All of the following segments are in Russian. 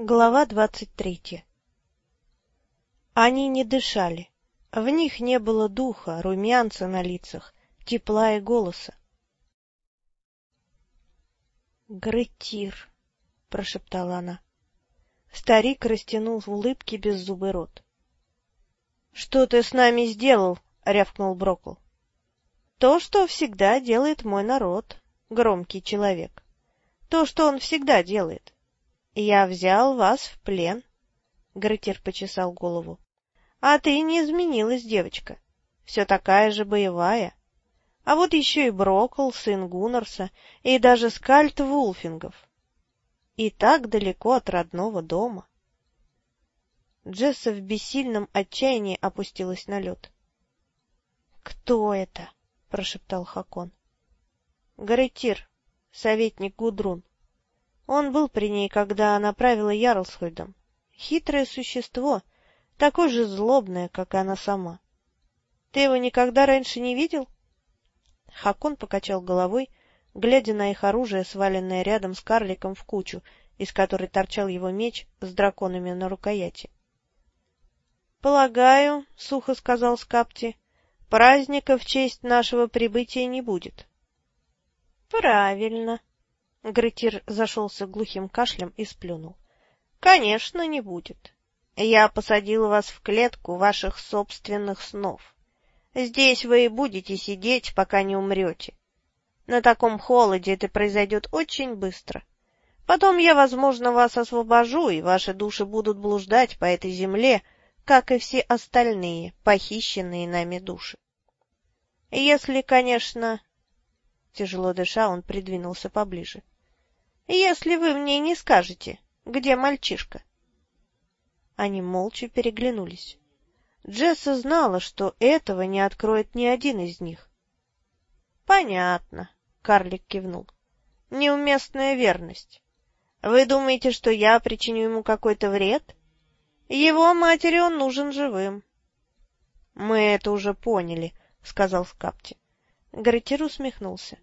Глава двадцать третья Они не дышали. В них не было духа, румянца на лицах, тепла и голоса. «Гретир», — прошептала она. Старик растянул в улыбке беззубый рот. — Что ты с нами сделал? — рявкнул Брокл. — То, что всегда делает мой народ, громкий человек. То, что он всегда делает. Я взял вас в плен. Гретир почесал голову. А ты не изменилась, девочка. Все такая же боевая. А вот еще и Брокл, сын Гуннарса, и даже скальт Вулфингов. И так далеко от родного дома. Джесса в бессильном отчаянии опустилась на лед. — Кто это? — прошептал Хакон. — Гаретир, советник Гудрун. Он был при ней, когда она правила Ярлсхольдом. Хитрое существо, такое же злобное, как и она сама. Ты его никогда раньше не видел? Хакон покачал головой, глядя на их оружие, сваленное рядом с карликом в кучу, из которой торчал его меч с драконами на рукояти. — Полагаю, — сухо сказал Скапти, — праздника в честь нашего прибытия не будет. — Правильно, Гретир зашелся глухим кашлем и сплюнул. — Конечно, не будет. Я посадил вас в клетку ваших собственных снов. Здесь вы и будете сидеть, пока не умрете. На таком холоде это произойдет очень быстро. Потом я, возможно, вас освобожу, и ваши души будут блуждать по этой земле, как и все остальные похищенные нами души. Если, конечно, Тяжело дыша, он придвинулся поближе. — Если вы мне не скажете, где мальчишка? Они молча переглянулись. Джесса знала, что этого не откроет ни один из них. — Понятно, — карлик кивнул. — Неуместная верность. Вы думаете, что я причиню ему какой-то вред? Его матери он нужен живым. — Мы это уже поняли, — сказал Скапти. Гретир усмехнулся.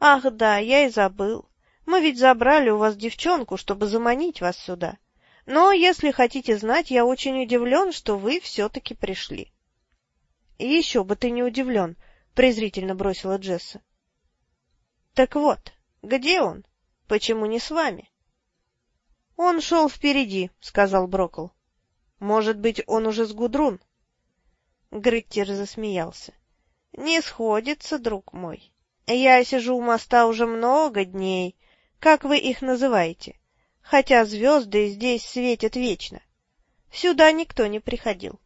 Ах, да, я и забыл. Мы ведь забрали у вас девчонку, чтобы заманить вас сюда. Но, если хотите знать, я очень удивлен, что вы все-таки пришли. — Еще бы ты не удивлен, — презрительно бросила Джесса. — Так вот, где он? Почему не с вами? — Он шел впереди, — сказал Брокл. — Может быть, он уже с Гудрун? Гриттер засмеялся. — Не сходится, друг мой. Я сижу у моста уже много дней. Как вы их называете? Хотя звезды здесь светят вечно. Сюда никто не приходил.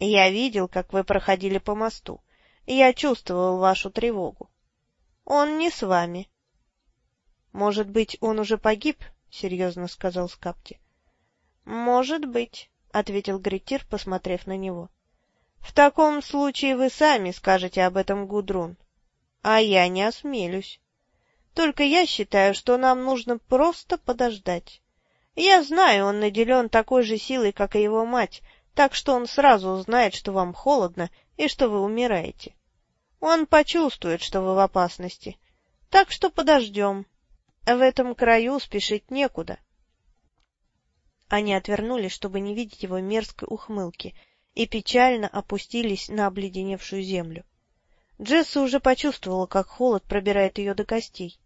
Я видел, как вы проходили по мосту. Я чувствовал вашу тревогу. Он не с вами. — Может быть, он уже погиб? — серьезно сказал Скапти. — Может быть, — ответил Гретир, посмотрев на него. — В таком случае вы сами скажете об этом Гудрун. А я не осмелюсь. Только я считаю, что нам нужно просто подождать. Я знаю, он наделен такой же силой, как и его мать, так что он сразу узнает, что вам холодно и что вы умираете. Он почувствует, что вы в опасности. Так что подождем. В этом краю спешить некуда. Они отвернулись, чтобы не видеть его мерзкой ухмылки, и печально опустились на обледеневшую землю. Джесса уже почувствовала, как холод пробирает ее до костей.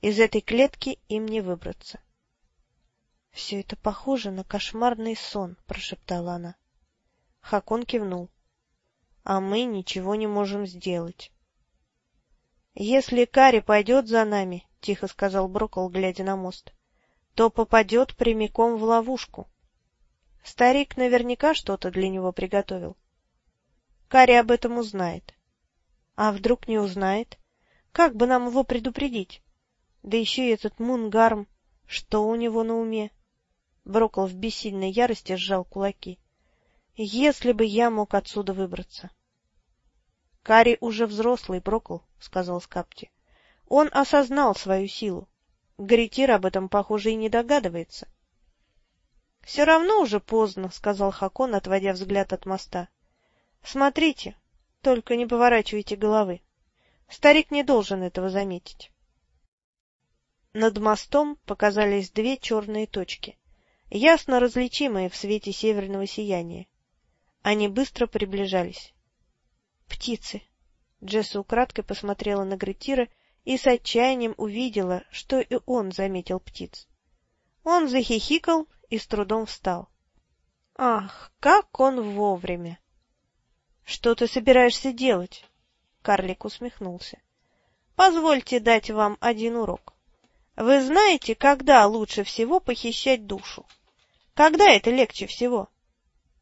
Из этой клетки им не выбраться. — Все это похоже на кошмарный сон, — прошептала она. Хакон кивнул. — А мы ничего не можем сделать. — Если Кари пойдет за нами, — тихо сказал Брокол, глядя на мост, — то попадет прямиком в ловушку. Старик наверняка что-то для него приготовил. Кари об этом узнает. А вдруг не узнает? Как бы нам его предупредить? Да еще и этот Мунгарм. Что у него на уме? Брокол в бессильной ярости сжал кулаки. Если бы я мог отсюда выбраться. — Кари уже взрослый, Брокол, — сказал Скапти. Он осознал свою силу. Гаритир об этом, похоже, и не догадывается. — Все равно уже поздно, — сказал Хакон, отводя взгляд от моста. — Смотрите, только не поворачивайте головы. Старик не должен этого заметить. Над мостом показались две черные точки. ясно различимые в свете северного сияния. Они быстро приближались. «Птицы!» Джесса украдкой посмотрела на Гретира и с отчаянием увидела, что и он заметил птиц. Он захихикал и с трудом встал. Ах, как он вовремя! — Что ты собираешься делать? Карлик усмехнулся. — Позвольте дать вам один урок. Вы знаете, когда лучше всего похищать душу? Когда это легче всего?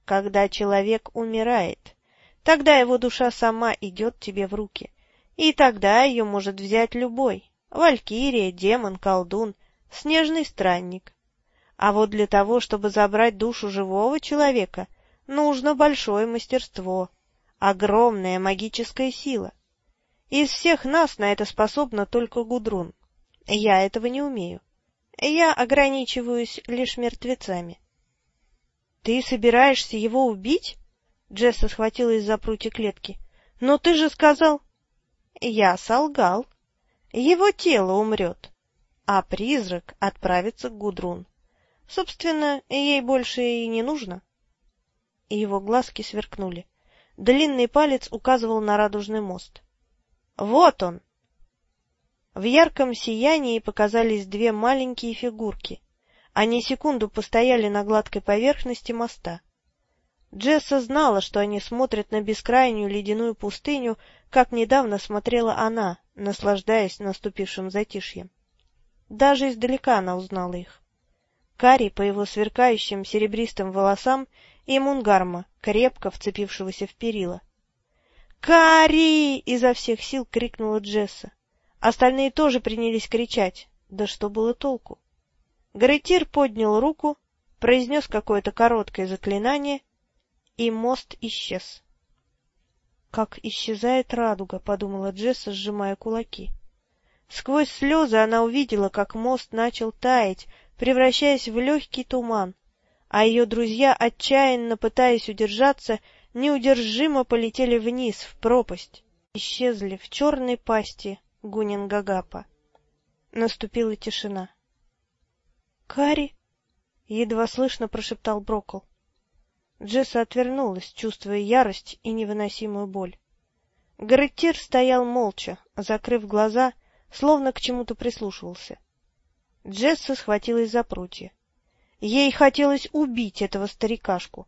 Когда человек умирает. Тогда его душа сама идет тебе в руки, и тогда ее может взять любой — валькирия, демон, колдун, снежный странник. А вот для того, чтобы забрать душу живого человека, нужно большое мастерство, огромная магическая сила. Из всех нас на это способна только Гудрун. Я этого не умею. Я ограничиваюсь лишь мертвецами. — Ты собираешься его убить? Джесса схватилась за прутья клетки. — Но ты же сказал... — Я солгал. Его тело умрет, а призрак отправится к Гудрун. Собственно, ей больше и не нужно. Его глазки сверкнули. Длинный палец указывал на радужный мост. — Вот он! В ярком сиянии показались две маленькие фигурки. Они секунду постояли на гладкой поверхности моста. Джесса знала, что они смотрят на бескрайнюю ледяную пустыню, как недавно смотрела она, наслаждаясь наступившим затишьем. Даже издалека она узнала их. Кари по его сверкающим серебристым волосам и Мунгарма, крепко вцепившегося в перила. «Кари!» — изо всех сил крикнула Джесса. Остальные тоже принялись кричать. Да что было толку? Гаретир поднял руку, произнес какое-то короткое заклинание, и мост исчез. «Как исчезает радуга», — подумала Джесса, сжимая кулаки. Сквозь слезы она увидела, как мост начал таять, превращаясь в легкий туман, а ее друзья, отчаянно пытаясь удержаться, неудержимо полетели вниз, в пропасть, исчезли в черной пасти Гунингагапа. Наступила тишина. «Кари!» — едва слышно прошептал Брокл. Джесса отвернулась, чувствуя ярость и невыносимую боль. Гарретир стоял молча, закрыв глаза, словно к чему-то прислушивался. Джесса схватилась за прутья. Ей хотелось убить этого старикашку,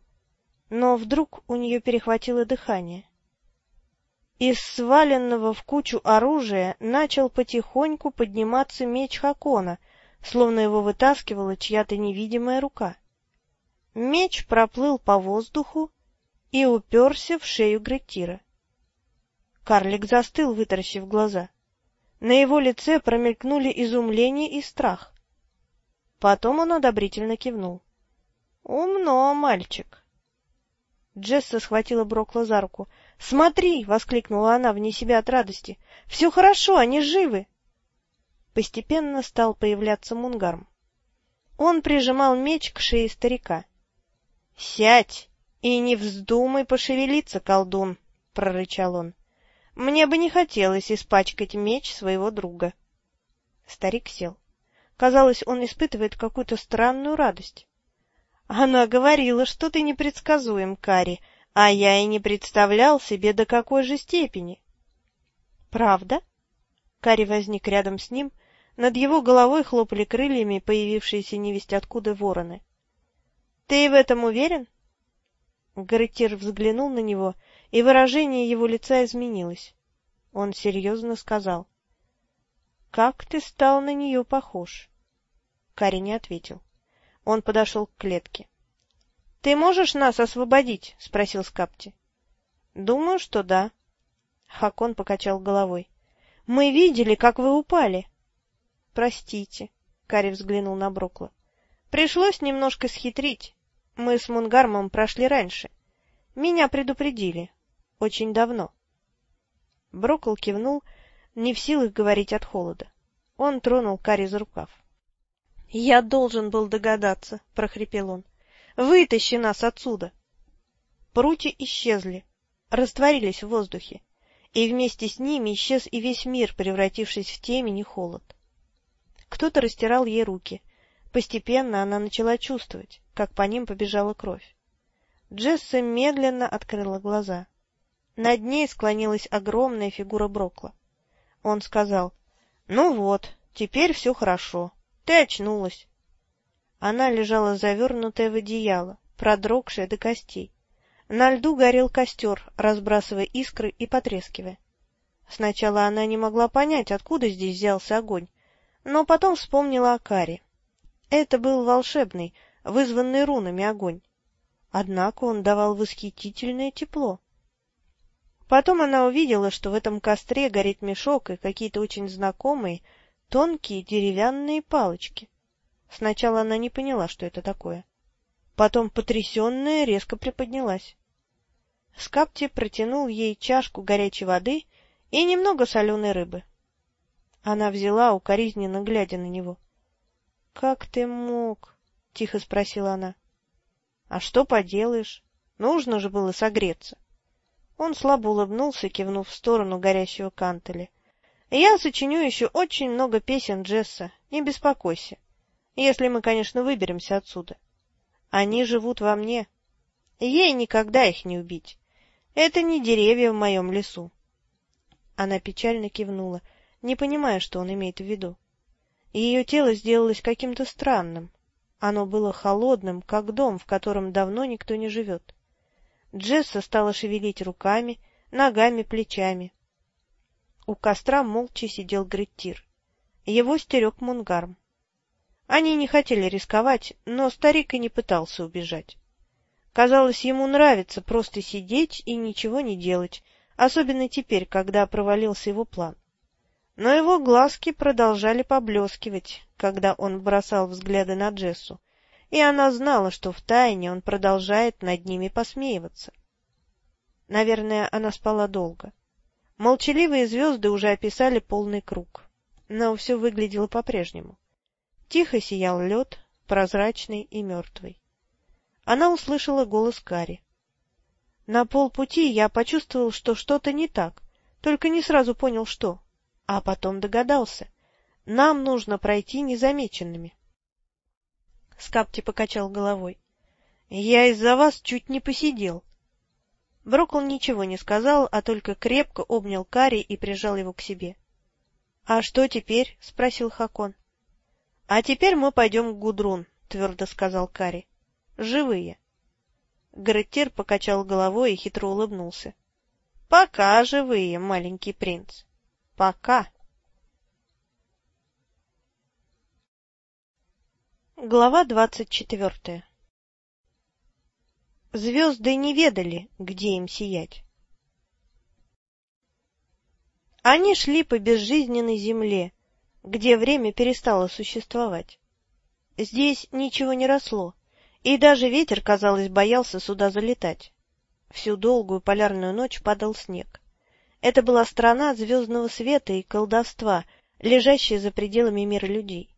но вдруг у нее перехватило дыхание. Из сваленного в кучу оружия начал потихоньку подниматься меч Хакона — словно его вытаскивала чья-то невидимая рука. Меч проплыл по воздуху и уперся в шею Греттира. Карлик застыл, вытаращив глаза. На его лице промелькнули изумление и страх. Потом он одобрительно кивнул. — Умно, мальчик. Джесса схватила Брокла за руку. — Смотри! — воскликнула она вне себя от радости. — Все хорошо, они живы! Постепенно стал появляться Мунгарм. Он прижимал меч к шее старика. — Сядь и не вздумай пошевелиться, колдун! — прорычал он. — Мне бы не хотелось испачкать меч своего друга. Старик сел. Казалось, он испытывает какую-то странную радость. — Она говорила, что ты непредсказуем, Кари, а я и не представлял себе, до какой же степени. — Правда? Кари возник рядом с ним, над его головой хлопали крыльями появившиеся невесть откуда вороны. — Ты в этом уверен? Гарретир взглянул на него, и выражение его лица изменилось. Он серьезно сказал. — Как ты стал на нее похож? Кари не ответил. Он подошел к клетке. — Ты можешь нас освободить? — спросил Скапти. — Думаю, что да. Хакон покачал головой. — Мы видели, как вы упали. Простите, Кари взглянул на Брокла. Пришлось немножко схитрить. Мы с Мунгармом прошли раньше. Меня предупредили. Очень давно. Брокл кивнул, не в силах говорить от холода. Он тронул Кари за рукав. — Я должен был догадаться, — прохрипел он. — Вытащи нас отсюда! Прутья исчезли, растворились в воздухе, и вместе с ними исчез и весь мир, превратившись в темень и холод. Кто-то растирал ей руки. Постепенно она начала чувствовать, как по ним побежала кровь. Джесса медленно открыла глаза. Над ней склонилась огромная фигура Брокла. Он сказал, — Ну вот, теперь все хорошо. Ты очнулась. Она лежала завернутая в одеяло, продрогшая до костей. На льду горел костер, разбрасывая искры и потрескивая. Сначала она не могла понять, откуда здесь взялся огонь, но потом вспомнила о Каре. Это был волшебный, вызванный рунами огонь. Однако он давал восхитительное тепло. Потом она увидела, что в этом костре горит мешок и какие-то очень знакомые, тонкие деревянные палочки. Сначала она не поняла, что это такое. Потом, потрясенная, резко приподнялась. Скапти протянул ей чашку горячей воды и немного соленой рыбы. Она взяла, укоризненно глядя на него. — Как ты мог? — тихо спросила она. — А что поделаешь? Нужно же было согреться. Он слабо улыбнулся, кивнув в сторону горящего кантеля. — Я сочиню еще очень много песен Джесса, не беспокойся. Если мы, конечно, выберемся отсюда. Они живут во мне. Ей никогда их не убить. Это не деревья в моем лесу. Она печально кивнула, не понимая, что он имеет в виду. Ее тело сделалось каким-то странным. Оно было холодным, как дом, в котором давно никто не живет. Джесса стала шевелить руками, ногами, плечами. У костра молча сидел Греттир. Его стерег Мунгарм. Они не хотели рисковать, но старик и не пытался убежать. Казалось, ему нравится просто сидеть и ничего не делать, особенно теперь, когда провалился его план. Но его глазки продолжали поблескивать, когда он бросал взгляды на Джессу, и она знала, что втайне он продолжает над ними посмеиваться. Наверное, она спала долго. Молчаливые звезды уже описали полный круг, но все выглядело по-прежнему. Тихо сиял лед, прозрачный и мертвый. Она услышала голос Кари. На полпути я почувствовал, что что-то не так, только не сразу понял, что. А потом догадался. Нам нужно пройти незамеченными. Скапти покачал головой. — Я из-за вас чуть не посидел. Брокл ничего не сказал, а только крепко обнял Кари и прижал его к себе. — А что теперь? — спросил Хакон. — А теперь мы пойдем к Гудрун, — твердо сказал Кари. — Живые. Греттир покачал головой и хитро улыбнулся. — Пока живые, маленький принц. Пока. Глава двадцать четвертая Звезды не ведали, где им сиять. Они шли по безжизненной земле, где время перестало существовать. Здесь ничего не росло, и даже ветер, казалось, боялся сюда залетать. Всю долгую полярную ночь падал снег. Это была страна звездного света и колдовства, лежащая за пределами мира людей.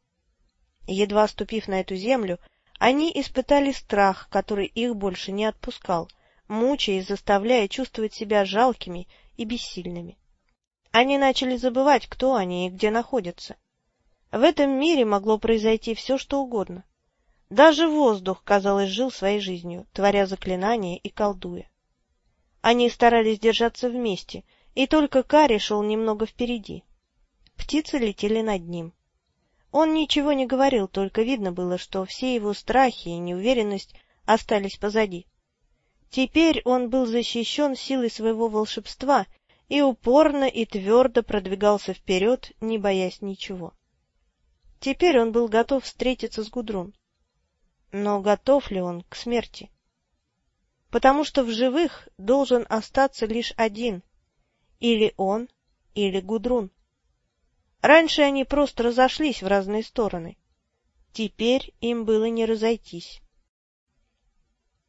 Едва ступив на эту землю, они испытали страх, который их больше не отпускал, мучая и заставляя чувствовать себя жалкими и бессильными. Они начали забывать, кто они и где находятся. В этом мире могло произойти все, что угодно. Даже воздух, казалось, жил своей жизнью, творя заклинания и колдуя. Они старались держаться вместе, и только Кари шел немного впереди. Птицы летели над ним. Он ничего не говорил, только видно было, что все его страхи и неуверенность остались позади. Теперь он был защищен силой своего волшебства и упорно и твердо продвигался вперед, не боясь ничего. Теперь он был готов встретиться с Гудрун. Но готов ли он к смерти? Потому что в живых должен остаться лишь один — или он, или Гудрун. Раньше они просто разошлись в разные стороны. Теперь им было не разойтись.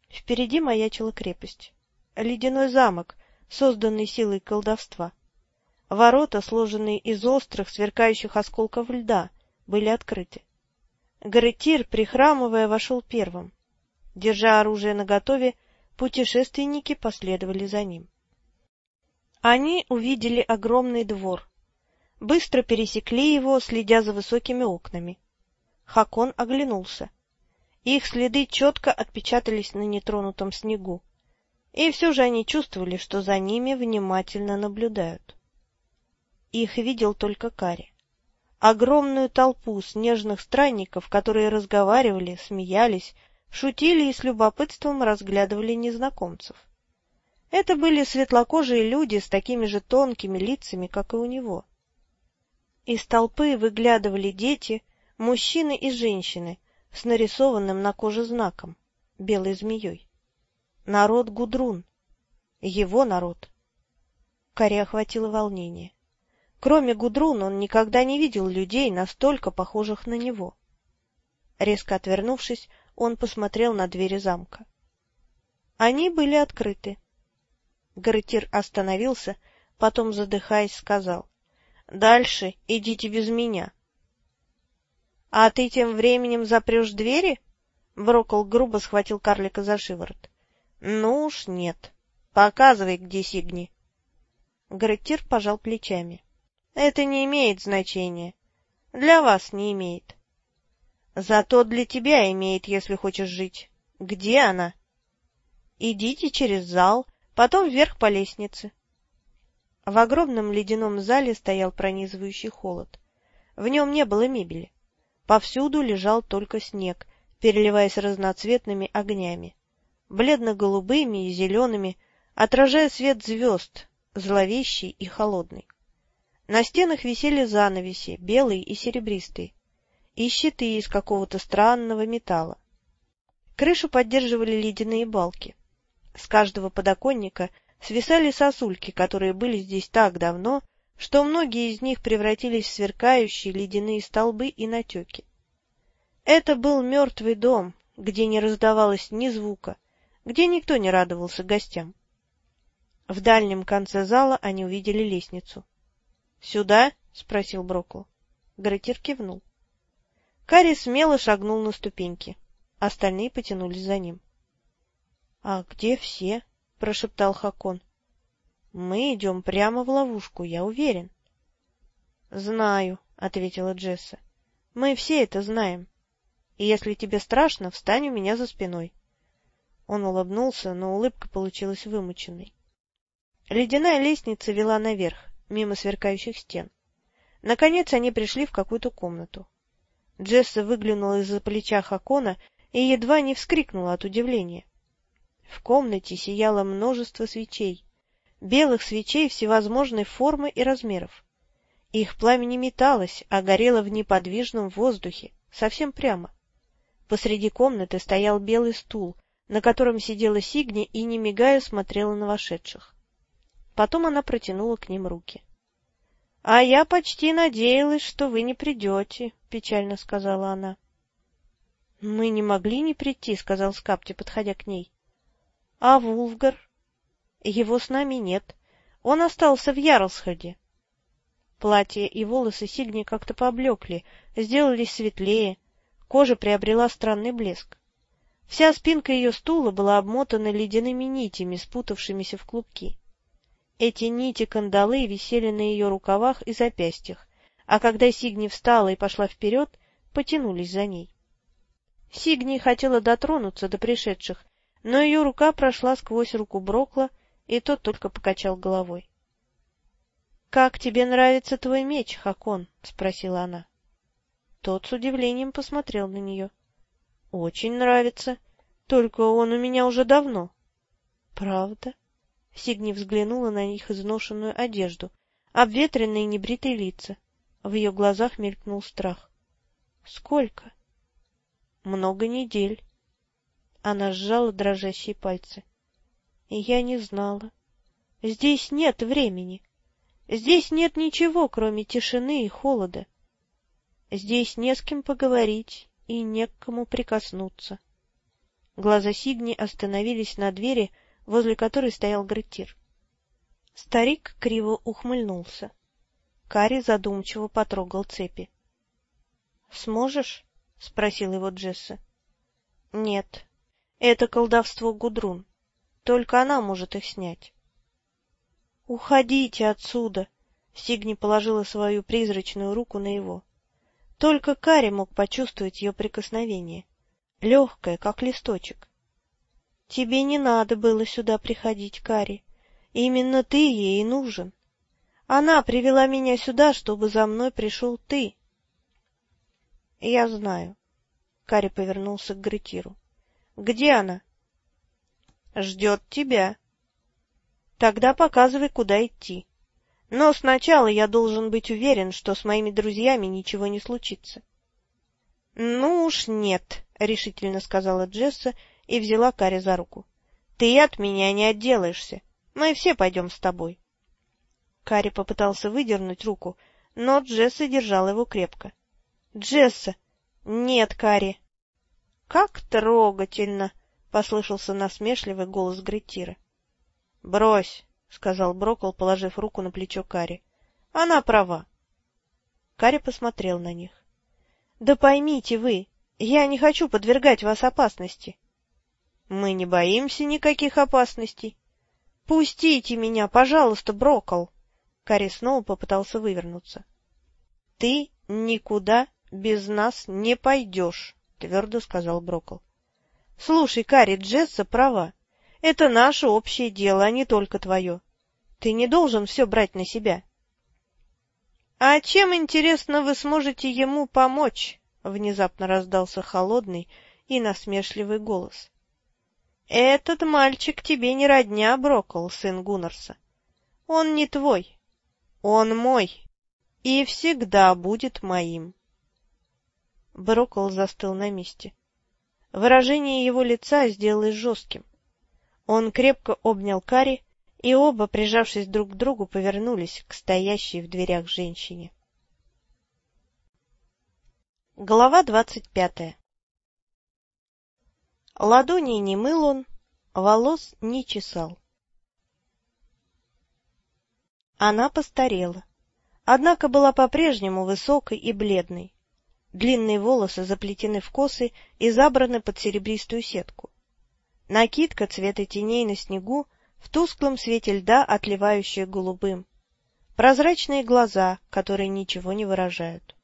Впереди маячила крепость. Ледяной замок, созданный силой колдовства. Ворота, сложенные из острых, сверкающих осколков льда, были открыты. Гаретир, прихрамывая, вошел первым. Держа оружие наготове, путешественники последовали за ним. Они увидели огромный двор. Быстро пересекли его, следя за высокими окнами. Хакон оглянулся. Их следы четко отпечатались на нетронутом снегу, и все же они чувствовали, что за ними внимательно наблюдают. Их видел только Кари. Огромную толпу снежных странников, которые разговаривали, смеялись, шутили и с любопытством разглядывали незнакомцев. Это были светлокожие люди с такими же тонкими лицами, как и у него. Из толпы выглядывали дети, мужчины и женщины с нарисованным на коже знаком — белой змеей. Народ Гудрун. Его народ. Каре охватило волнение. Кроме Гудрун он никогда не видел людей, настолько похожих на него. Резко отвернувшись, он посмотрел на двери замка. Они были открыты. Гарретир остановился, потом, задыхаясь, сказал. — Дальше идите без меня. — А ты тем временем запрешь двери? Брокол грубо схватил карлика за шиворот. — Ну уж нет. Показывай, где Сигни. Гарретир пожал плечами. — Это не имеет значения. Для вас не имеет. Зато для тебя имеет, если хочешь жить. Где она? Идите через зал, потом вверх по лестнице. В огромном ледяном зале стоял пронизывающий холод. В нем не было мебели. Повсюду лежал только снег, переливаясь разноцветными огнями, бледно-голубыми и зелеными, отражая свет звезд, зловещий и холодный. На стенах висели занавеси, белые и серебристые, и щиты из какого-то странного металла. Крышу поддерживали ледяные балки. С каждого подоконника свисали сосульки, которые были здесь так давно, что многие из них превратились в сверкающие ледяные столбы и натеки. Это был мертвый дом, где не раздавалось ни звука, где никто не радовался гостям. В дальнем конце зала они увидели лестницу. — Сюда? — спросил Брокл. Гретир кивнул. Карри смело шагнул на ступеньки. Остальные потянулись за ним. — А где все? — прошептал Хакон. — Мы идем прямо в ловушку, я уверен. — Знаю, — ответила Джесса. — Мы все это знаем. И если тебе страшно, встань у меня за спиной. Он улыбнулся, но улыбка получилась вымученной. Ледяная лестница вела наверх, мимо сверкающих стен. Наконец они пришли в какую-то комнату. Джесса выглянула из-за плеча Хакона и едва не вскрикнула от удивления. В комнате сияло множество свечей, белых свечей всевозможной формы и размеров. Их пламя не металось, а горело в неподвижном воздухе, совсем прямо. Посреди комнаты стоял белый стул, на котором сидела Сигни и, не мигая, смотрела на вошедших. Потом она протянула к ним руки. — А я почти надеялась, что вы не придете, — печально сказала она. — Мы не могли не прийти, — сказал Скапти, подходя к ней. — А Вулфгар? — Его с нами нет. Он остался в Ярлсхольде. Платье и волосы Сигни как-то поблекли, сделались светлее, кожа приобрела странный блеск. Вся спинка ее стула была обмотана ледяными нитями, спутавшимися в клубки. Эти нити-кандалы висели на ее рукавах и запястьях, а когда Сигни встала и пошла вперед, потянулись за ней. Сигни хотела дотронуться до пришедших, но ее рука прошла сквозь руку Брокла, и тот только покачал головой. — Как тебе нравится твой меч, Хакон? — спросила она. Тот с удивлением посмотрел на нее. — Очень нравится, только он у меня уже давно. — Правда? — Сигни взглянула на их изношенную одежду, обветренные небритые лица. В ее глазах мелькнул страх. — Сколько? — Много недель. Она сжала дрожащие пальцы. — Я не знала. Здесь нет времени. Здесь нет ничего, кроме тишины и холода. Здесь не с кем поговорить и не к кому прикоснуться. Глаза Сигни остановились на двери, возле которой стоял Греттир. Старик криво ухмыльнулся. Кари задумчиво потрогал цепи. — Сможешь? — спросил его Джесса. — Нет, это колдовство Гудрун. Только она может их снять. — Уходите отсюда! — Сигни положила свою призрачную руку на его. Только Кари мог почувствовать ее прикосновение, легкое, как листочек. — Тебе не надо было сюда приходить, Кари. Именно ты ей нужен. Она привела меня сюда, чтобы за мной пришел ты. — Я знаю. Кари повернулся к Гретиру. — Где она? — Ждет тебя. — Тогда показывай, куда идти. Но сначала я должен быть уверен, что с моими друзьями ничего не случится. — Ну уж нет, — решительно сказала Джесса и взяла Кари за руку. — Ты от меня не отделаешься. Мы все пойдем с тобой. Кари попытался выдернуть руку, но Джесса держала его крепко. — Джесса! — Нет, Кари! — Как трогательно! — послышался насмешливый голос Гретира. — Брось! — сказал Брокол, положив руку на плечо Кари. — Она права. Кари посмотрел на них. — Да поймите вы, я не хочу подвергать вас опасности. — Мы не боимся никаких опасностей. — Пустите меня, пожалуйста, Брокол! Кари снова попытался вывернуться. — Ты никуда без нас не пойдешь, — твердо сказал Брокол. — Слушай, Кари, Джесса права. Это наше общее дело, а не только твое. Ты не должен все брать на себя. — А чем, интересно, вы сможете ему помочь? — внезапно раздался холодный и насмешливый голос. — Этот мальчик тебе не родня, Брокол, сын Гуннарса. Он не твой. Он мой и всегда будет моим. Брокол застыл на месте. Выражение его лица сделалось жестким. Он крепко обнял Кари, и оба, прижавшись друг к другу, повернулись к стоящей в дверях женщине. Глава двадцать пятая Ладони не мыл он, волос не чесал. Она постарела, однако была по-прежнему высокой и бледной. Длинные волосы заплетены в косы и забраны под серебристую сетку. Накидка цвета теней на снегу, в тусклом свете льда, отливающая голубым. Прозрачные глаза, которые ничего не выражают.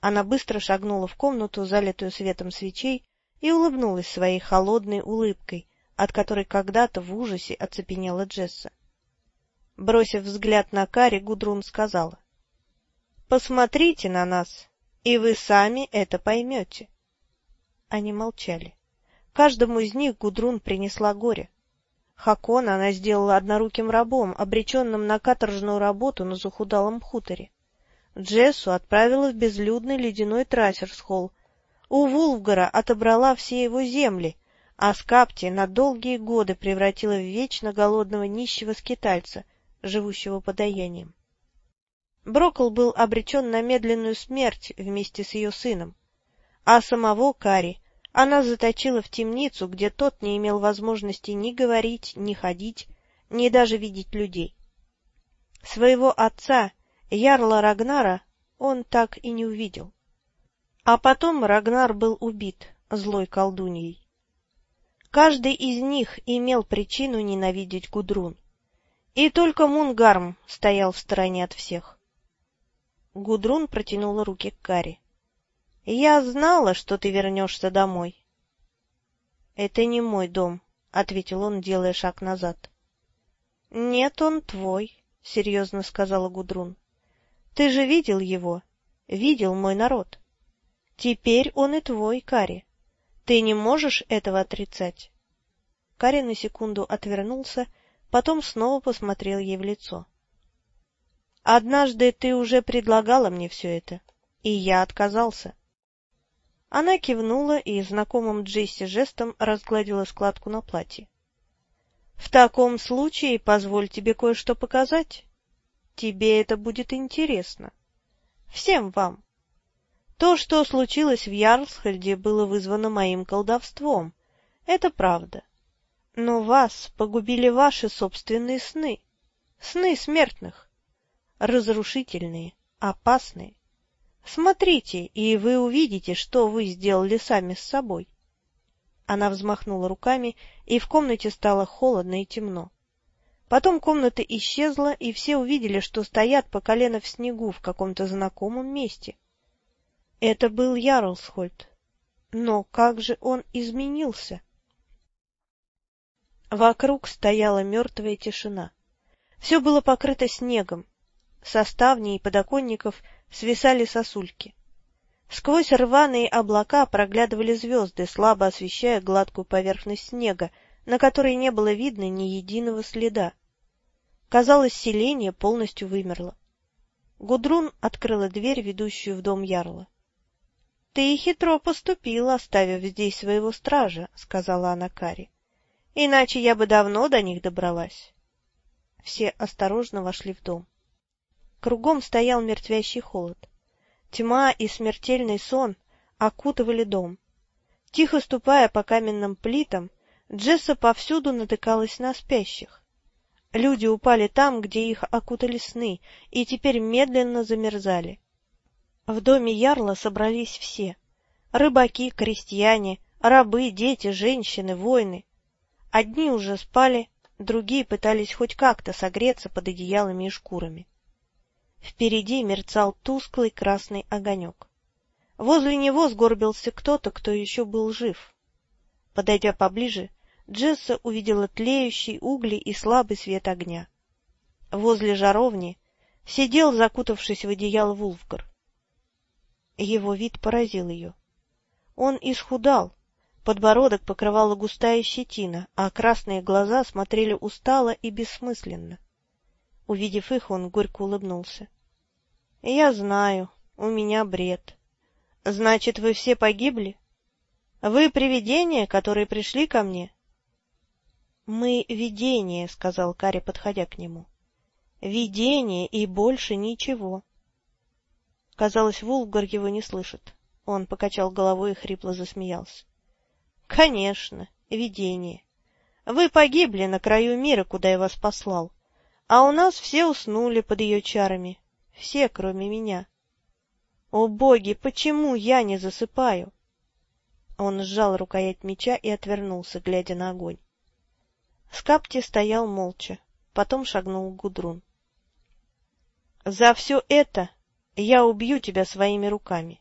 Она быстро шагнула в комнату, залитую светом свечей, и улыбнулась своей холодной улыбкой, от которой когда-то в ужасе оцепенела Джесса. Бросив взгляд на Кари, Гудрун сказала. — Посмотрите на нас, и вы сами это поймете. Они молчали. Каждому из них Гудрун принесла горе. Хакона она сделала одноруким рабом, обреченным на каторжную работу на захудалом хуторе. Джессу отправила в безлюдный ледяной трассерсхолл. У Вулфгара отобрала все его земли, а Скапти на долгие годы превратила в вечно голодного нищего скитальца, живущего подаянием. Брокл был обречен на медленную смерть вместе с ее сыном, а самого Кари она заточила в темницу, где тот не имел возможности ни говорить, ни ходить, ни даже видеть людей. Своего отца, Ярла Рагнара, он так и не увидел. А потом Рагнар был убит злой колдуньей. Каждый из них имел причину ненавидеть Гудрун. И только Мунгарм стоял в стороне от всех. Гудрун протянула руки к Кари. — Я знала, что ты вернешься домой. — Это не мой дом, — ответил он, делая шаг назад. — Нет, он твой, — серьезно сказала Гудрун. — Ты же видел его, видел мой народ. Теперь он и твой, Кари. Ты не можешь этого отрицать. Кари на секунду отвернулся потом снова посмотрел ей в лицо. — Однажды ты уже предлагала мне все это, и я отказался. Она кивнула и знакомым Джесси жестом разгладила складку на платье. — В таком случае позволь тебе кое-что показать. Тебе это будет интересно. Всем вам. То, что случилось в Ярлсхальде, было вызвано моим колдовством. Это правда. Но вас погубили ваши собственные сны, сны смертных, разрушительные, опасные. Смотрите, и вы увидите, что вы сделали сами с собой. Она взмахнула руками, и в комнате стало холодно и темно. Потом комната исчезла, и все увидели, что стоят по колено в снегу в каком-то знакомом месте. Это был Ярлсхольд. Но как же он изменился? Вокруг стояла мертвая тишина. Все было покрыто снегом. Со ставней и подоконников свисали сосульки. Сквозь рваные облака проглядывали звезды, слабо освещая гладкую поверхность снега, на которой не было видно ни единого следа. Казалось, селение полностью вымерло. Гудрун открыла дверь, ведущую в дом Ярла. — Ты хитро поступила, оставив здесь своего стража, — сказала она Кари. — Иначе я бы давно до них добралась. Все осторожно вошли в дом. Кругом стоял мертвящий холод. Тьма и смертельный сон окутывали дом. Тихо ступая по каменным плитам, Джесса повсюду натыкалась на спящих. Люди упали там, где их окутали сны, и теперь медленно замерзали. В доме Ярла собрались все — рыбаки, крестьяне, рабы, дети, женщины, воины. Одни уже спали, другие пытались хоть как-то согреться под одеялами и шкурами. Впереди мерцал тусклый красный огонек. Возле него сгорбился кто-то, кто еще был жив. Подойдя поближе, Джесса увидела тлеющие угли и слабый свет огня. Возле жаровни сидел, закутавшись в одеяло, Вулфгар. Его вид поразил ее. Он исхудал, подбородок покрывала густая щетина, а красные глаза смотрели устало и бессмысленно. Увидев их, он горько улыбнулся. — Я знаю, у меня бред. — Значит, вы все погибли? Вы привидения, которые пришли ко мне? — Мы видение, — сказал Кари, подходя к нему. — Видение и больше ничего. Казалось, Вулгар его не слышит. Он покачал головой и хрипло засмеялся. — Конечно, видение. Вы погибли на краю мира, куда я вас послал. — а у нас все уснули под ее чарами, все, кроме меня. О боги, почему я не засыпаю? Он сжал рукоять меча и отвернулся, глядя на огонь. Скапти стоял молча, потом шагнул к Гудрун. — За все это я убью тебя своими руками.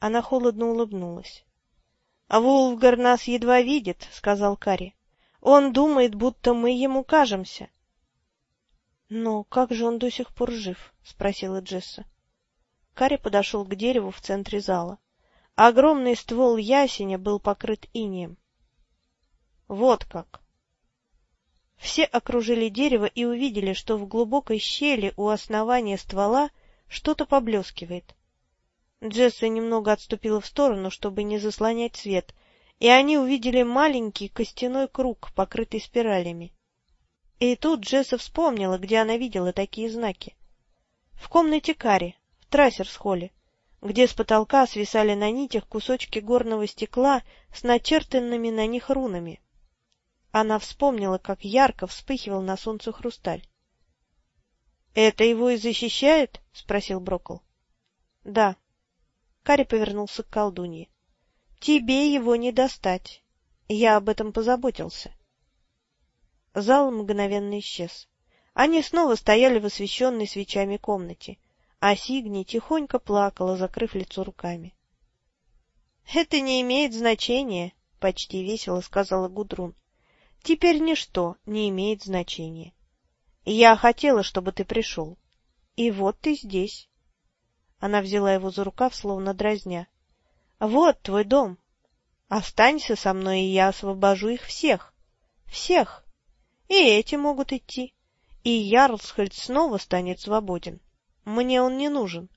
Она холодно улыбнулась. — Вулфгар нас едва видит, — сказал Кари. — Он думает, будто мы ему кажемся. — Но как же он до сих пор жив? — спросила Джесса. Карри подошел к дереву в центре зала. Огромный ствол ясеня был покрыт инеем. — Вот как! Все окружили дерево и увидели, что в глубокой щели у основания ствола что-то поблескивает. Джесса немного отступила в сторону, чтобы не заслонять свет, и они увидели маленький костяной круг, покрытый спиралями. И тут Джесса вспомнила, где она видела такие знаки. В комнате Кари, в Трассерс-холле, где с потолка свисали на нитях кусочки горного стекла с начертанными на них рунами. Она вспомнила, как ярко вспыхивал на солнце хрусталь. — Это его и защищает? — спросил Брокл. — Да. Кари повернулся к колдунье. — Тебе его не достать. Я об этом позаботился. Зал мгновенно исчез. Они снова стояли в освещенной свечами комнате, а Сигни тихонько плакала, закрыв лицо руками. — Это не имеет значения, — почти весело сказала Гудрун. — Теперь ничто не имеет значения. Я хотела, чтобы ты пришел. И вот ты здесь. Она взяла его за рукав, словно дразня. — Вот твой дом. Останься со мной, и я освобожу их всех. Всех. И эти могут идти. И Ярлсхольд снова станет свободен. Мне он не нужен.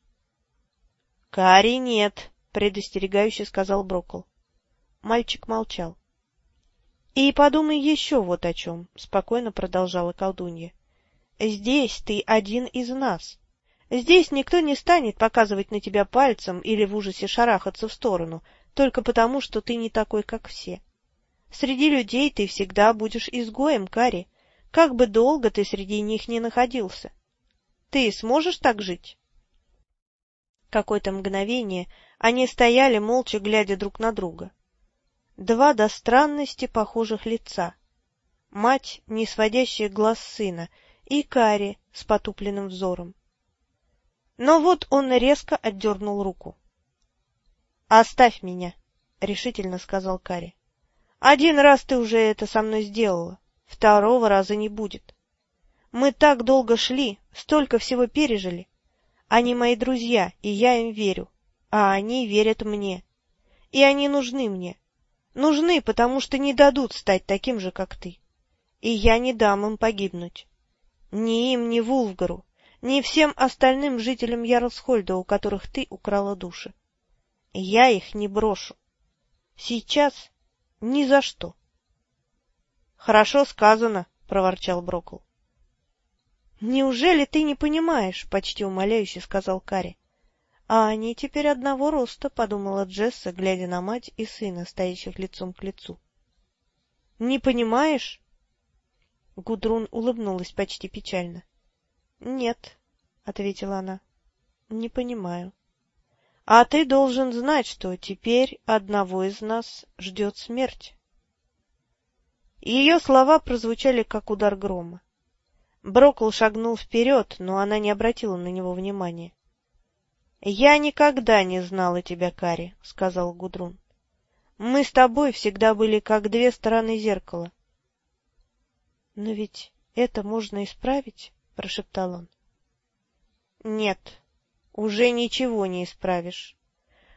— Кари нет, — предостерегающе сказал Брокл. Мальчик молчал. — И подумай еще вот о чем, — спокойно продолжала колдунья. — Здесь ты один из нас. Здесь никто не станет показывать на тебя пальцем или в ужасе шарахаться в сторону, только потому, что ты не такой, как все. Среди людей ты всегда будешь изгоем, Кари, как бы долго ты среди них ни находился. Ты сможешь так жить? Какое-то мгновение они стояли, молча глядя друг на друга. Два до странности похожих лица. Мать, не сводящая глаз сына, и Кари с потупленным взором. Но вот он резко отдернул руку. Оставь меня, — решительно сказал Кари. — Один раз ты уже это со мной сделала, второго раза не будет. Мы так долго шли, столько всего пережили. Они мои друзья, и я им верю, а они верят мне. И они нужны мне. Нужны, потому что не дадут стать таким же, как ты. И я не дам им погибнуть. Ни им, ни Вулфгару, ни всем остальным жителям Ярлсхольда, у которых ты украла души. Я их не брошу. Сейчас ни за что. — Хорошо сказано, — проворчал Брокл. — Неужели ты не понимаешь? — почти умоляюще сказал Кари. — А они теперь одного роста, — подумала Джесса, глядя на мать и сына, стоящих лицом к лицу. — Не понимаешь? Гудрун улыбнулась почти печально. — Нет, — ответила она, — не понимаю. — А ты должен знать, что теперь одного из нас ждет смерть. Ее слова прозвучали, как удар грома. Брокл шагнул вперед, но она не обратила на него внимания. — Я никогда не знала тебя, Кари, — сказал Гудрун. — Мы с тобой всегда были как две стороны зеркала. — Но ведь это можно исправить, — прошептал он. — Нет, уже ничего не исправишь.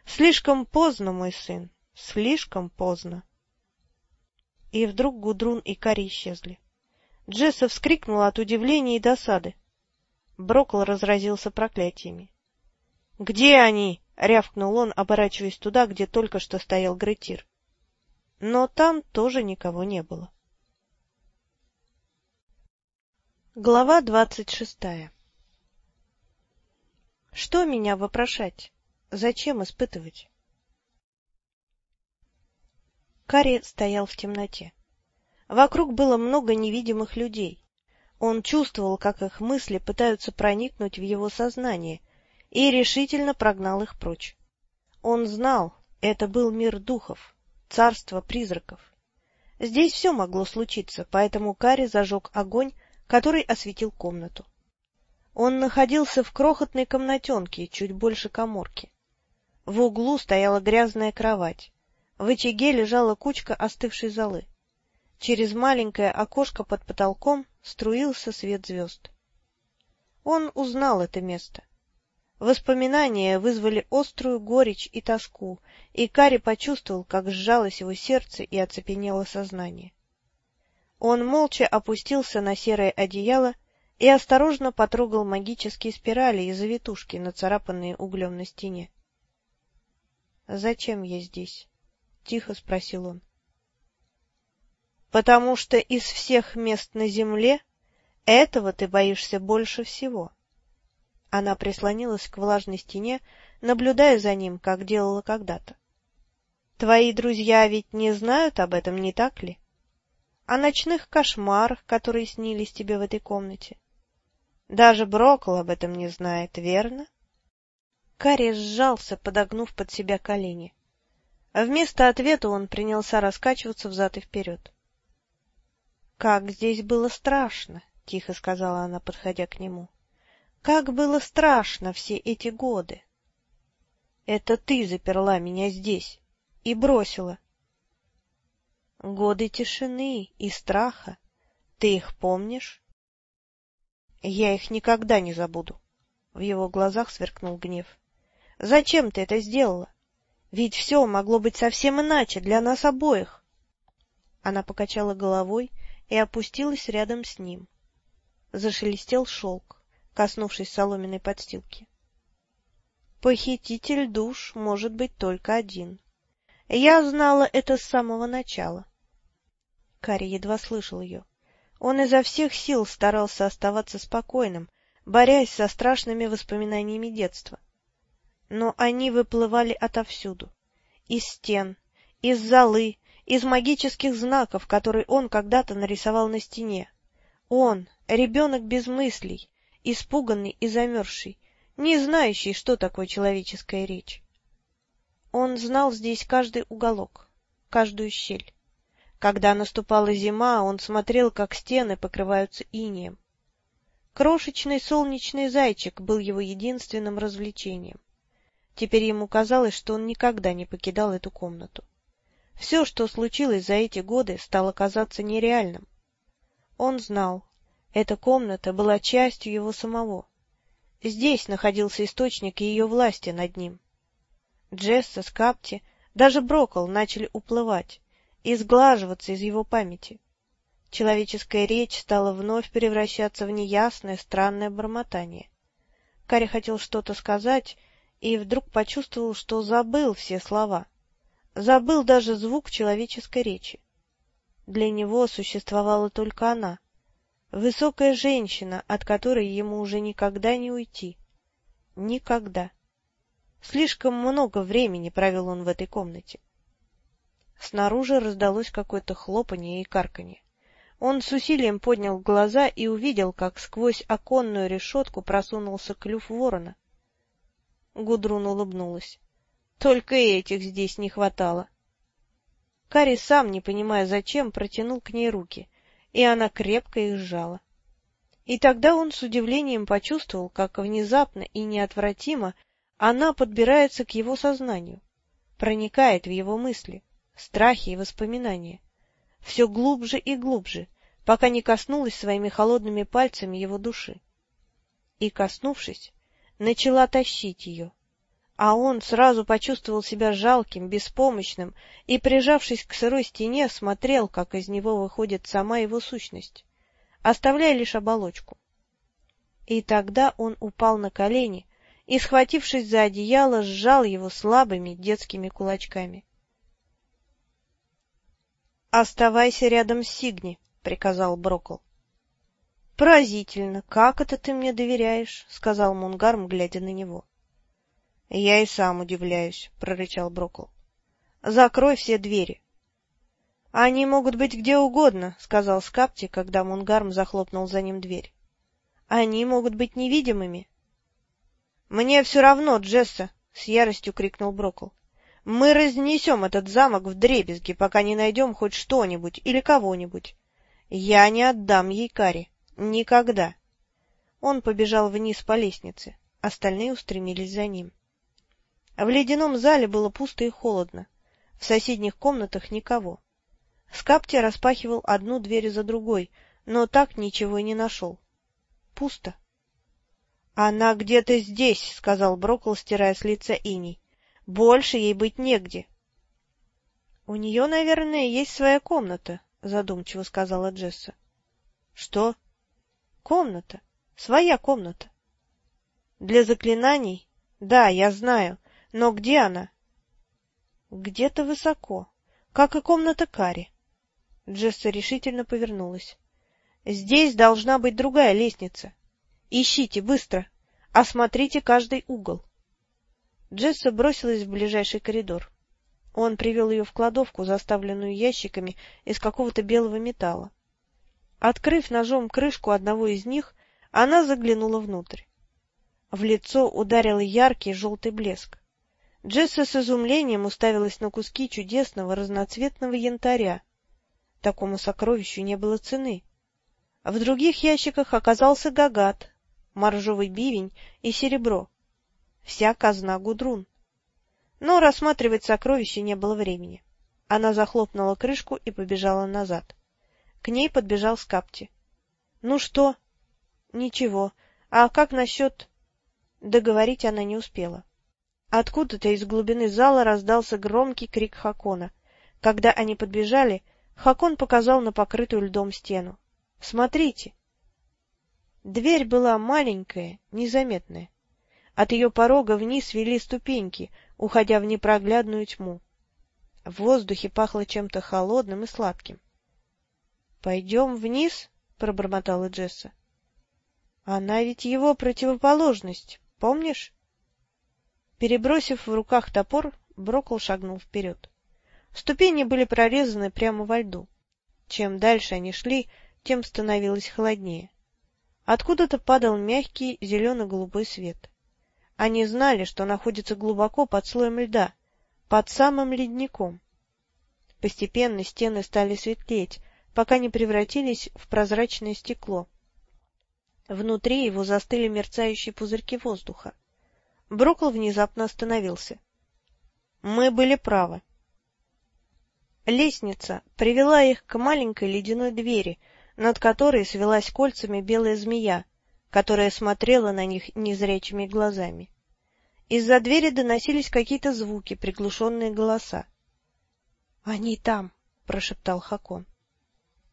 Слишком поздно, мой сын, слишком поздно. И вдруг Гудрун и Кари исчезли. Джесса вскрикнула от удивления и досады. Брокл разразился проклятиями. — Где они? — рявкнул он, оборачиваясь туда, где только что стоял Гретир. Но там тоже никого не было. Глава двадцать шестая Что меня вопрошать? Зачем испытывать? Карри стоял в темноте. Вокруг было много невидимых людей. Он чувствовал, как их мысли пытаются проникнуть в его сознание, и решительно прогнал их прочь. Он знал, это был мир духов, царство призраков. Здесь все могло случиться, поэтому Карри зажег огонь который осветил комнату. Он находился в крохотной комнатенке, чуть больше коморки. В углу стояла грязная кровать. В очаге лежала кучка остывшей золы. Через маленькое окошко под потолком струился свет звезд. Он узнал это место. Воспоминания вызвали острую горечь и тоску, и Кари почувствовал, как сжалось его сердце и оцепенело сознание. Он молча опустился на серое одеяло и осторожно потрогал магические спирали и завитушки, нацарапанные углем на стене. — Зачем я здесь? — тихо спросил он. — Потому что из всех мест на земле этого ты боишься больше всего. Она прислонилась к влажной стене, наблюдая за ним, как делала когда-то. — Твои друзья ведь не знают об этом, не так ли? о ночных кошмарах, которые снились тебе в этой комнате. Даже Брокл об этом не знает, верно? Карри сжался, подогнув под себя колени. А вместо ответа он принялся раскачиваться взад и вперед. — Как здесь было страшно! — тихо сказала она, подходя к нему. — Как было страшно все эти годы! — Это ты заперла меня здесь и бросила, Годы тишины и страха. Ты их помнишь? Я их никогда не забуду. В его глазах сверкнул гнев. Зачем ты это сделала? Ведь все могло быть совсем иначе для нас обоих. Она покачала головой и опустилась рядом с ним. Зашелестел шелк, коснувшись соломенной подстилки. Похититель душ может быть только один. Я знала это с самого начала. Карри едва слышал ее. Он изо всех сил старался оставаться спокойным, борясь со страшными воспоминаниями детства. Но они выплывали отовсюду. Из стен, из золы, из магических знаков, которые он когда-то нарисовал на стене. Он, ребенок без мыслей, испуганный и замерзший, не знающий, что такое человеческая речь. Он знал здесь каждый уголок, каждую щель. Когда наступала зима, он смотрел, как стены покрываются инеем. Крошечный солнечный зайчик был его единственным развлечением. Теперь ему казалось, что он никогда не покидал эту комнату. Все, что случилось за эти годы, стало казаться нереальным. Он знал, эта комната была частью его самого. Здесь находился источник ее власти над ним. Джесса, Скапти, даже Брокол начали уплывать и сглаживаться из его памяти. Человеческая речь стала вновь превращаться в неясное, странное бормотание. Карри хотел что-то сказать и вдруг почувствовал, что забыл все слова. Забыл даже звук человеческой речи. Для него существовала только она, высокая женщина, от которой ему уже никогда не уйти. Никогда. Слишком много времени провел он в этой комнате. Снаружи раздалось какое-то хлопанье и карканье. Он с усилием поднял глаза и увидел, как сквозь оконную решетку просунулся клюв ворона. Гудрун улыбнулась. Только этих здесь не хватало. Кари сам, не понимая зачем, протянул к ней руки, и она крепко их сжала. И тогда он с удивлением почувствовал, как внезапно и неотвратимо она подбирается к его сознанию, проникает в его мысли, страхи и воспоминания, все глубже и глубже, пока не коснулась своими холодными пальцами его души. И, коснувшись, начала тащить ее, а он сразу почувствовал себя жалким, беспомощным и, прижавшись к сырой стене, смотрел, как из него выходит сама его сущность, оставляя лишь оболочку. И тогда он упал на колени и, схватившись за одеяло, сжал его слабыми детскими кулачками. — Оставайся рядом с Сигни, — приказал Брокл. — Поразительно, как это ты мне доверяешь, — сказал Мунгарм, глядя на него. —— Я и сам удивляюсь, — прорычал Брокл. — Закрой все двери. — Они могут быть где угодно, — сказал Скапти, когда Мунгарм захлопнул за ним дверь. — Они могут быть невидимыми. — Мне все равно, Джесса, — с яростью крикнул Брокл. — Мы разнесем этот замок в дребезги, пока не найдем хоть что-нибудь или кого-нибудь. Я не отдам ей Кари. Никогда. Он побежал вниз по лестнице. Остальные устремились за ним. В ледяном зале было пусто и холодно. В соседних комнатах никого. Скапти распахивал одну дверь за другой, но так ничего и не нашел. Пусто. — Она где-то здесь, — сказал Брокл, стирая с лица иней. — Больше ей быть негде. — У нее, наверное, есть своя комната, — задумчиво сказала Джесса. — Что? — Комната. Своя комната. — Для заклинаний? Да, я знаю. Но где она? Где-то высоко, как и комната Кари. Джесса решительно повернулась. Здесь должна быть другая лестница. Ищите быстро, осмотрите каждый угол. Джесса бросилась в ближайший коридор. Он привел ее в кладовку, заставленную ящиками из какого-то белого металла. Открыв ножом крышку одного из них, она заглянула внутрь. В лицо ударил яркий желтый блеск. Джесса с изумлением уставилась на куски чудесного разноцветного янтаря. Такому сокровищу не было цены. В других ящиках оказался гагат, моржовый бивень и серебро. Вся казна Гудрун. Но рассматривать сокровища не было времени. Она захлопнула крышку и побежала назад. К ней подбежал Скапти. — Ну что? — Ничего. А как насчет... Договорить она не успела. Откуда-то из глубины зала раздался громкий крик Хакона. Когда они подбежали, Хакон показал на покрытую льдом стену. — Смотрите! Дверь была маленькая, незаметная. От ее порога вниз вели ступеньки, уходя в непроглядную тьму. В воздухе пахло чем-то холодным и сладким. — Пойдем вниз? — пробормотала Джесса. — Она ведь его противоположность, помнишь? Перебросив в руках топор, Брокл шагнул вперед. Ступени были прорезаны прямо во льду. Чем дальше они шли, тем становилось холоднее. Откуда-то падал мягкий зелено-голубой свет. Они знали, что находятся глубоко под слоем льда, под самым ледником. Постепенно стены стали светлеть, пока не превратились в прозрачное стекло. Внутри его застыли мерцающие пузырьки воздуха. Брокл внезапно остановился. Мы были правы. Лестница привела их к маленькой ледяной двери, над которой свелась кольцами белая змея, которая смотрела на них незрячими глазами. Из-за двери доносились какие-то звуки, приглушенные голоса. — Они там! — прошептал Хакон.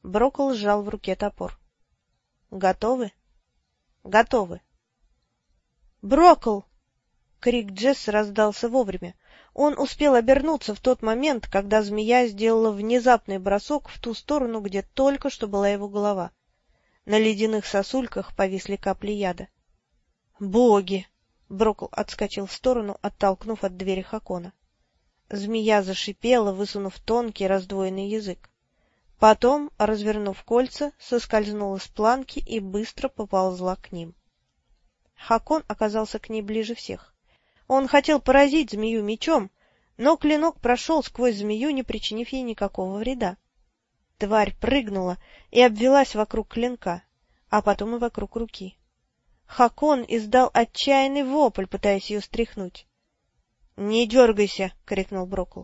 Брокол сжал в руке топор. — Готовы? — Готовы. — Брокол! Крик Джесса раздался вовремя. Он успел обернуться в тот момент, когда змея сделала внезапный бросок в ту сторону, где только что была его голова. На ледяных сосульках повисли капли яда. «Боги!» — Брокл отскочил в сторону, оттолкнув от двери Хакона. Змея зашипела, высунув тонкий раздвоенный язык. Потом, развернув кольца, соскользнула с планки и быстро поползла к ним. Хакон оказался к ней ближе всех. Он хотел поразить змею мечом, но клинок прошел сквозь змею, не причинив ей никакого вреда. Тварь прыгнула и обвелась вокруг клинка, а потом и вокруг руки. Хакон издал отчаянный вопль, пытаясь ее стряхнуть. — Не дергайся! — крикнул Брокл.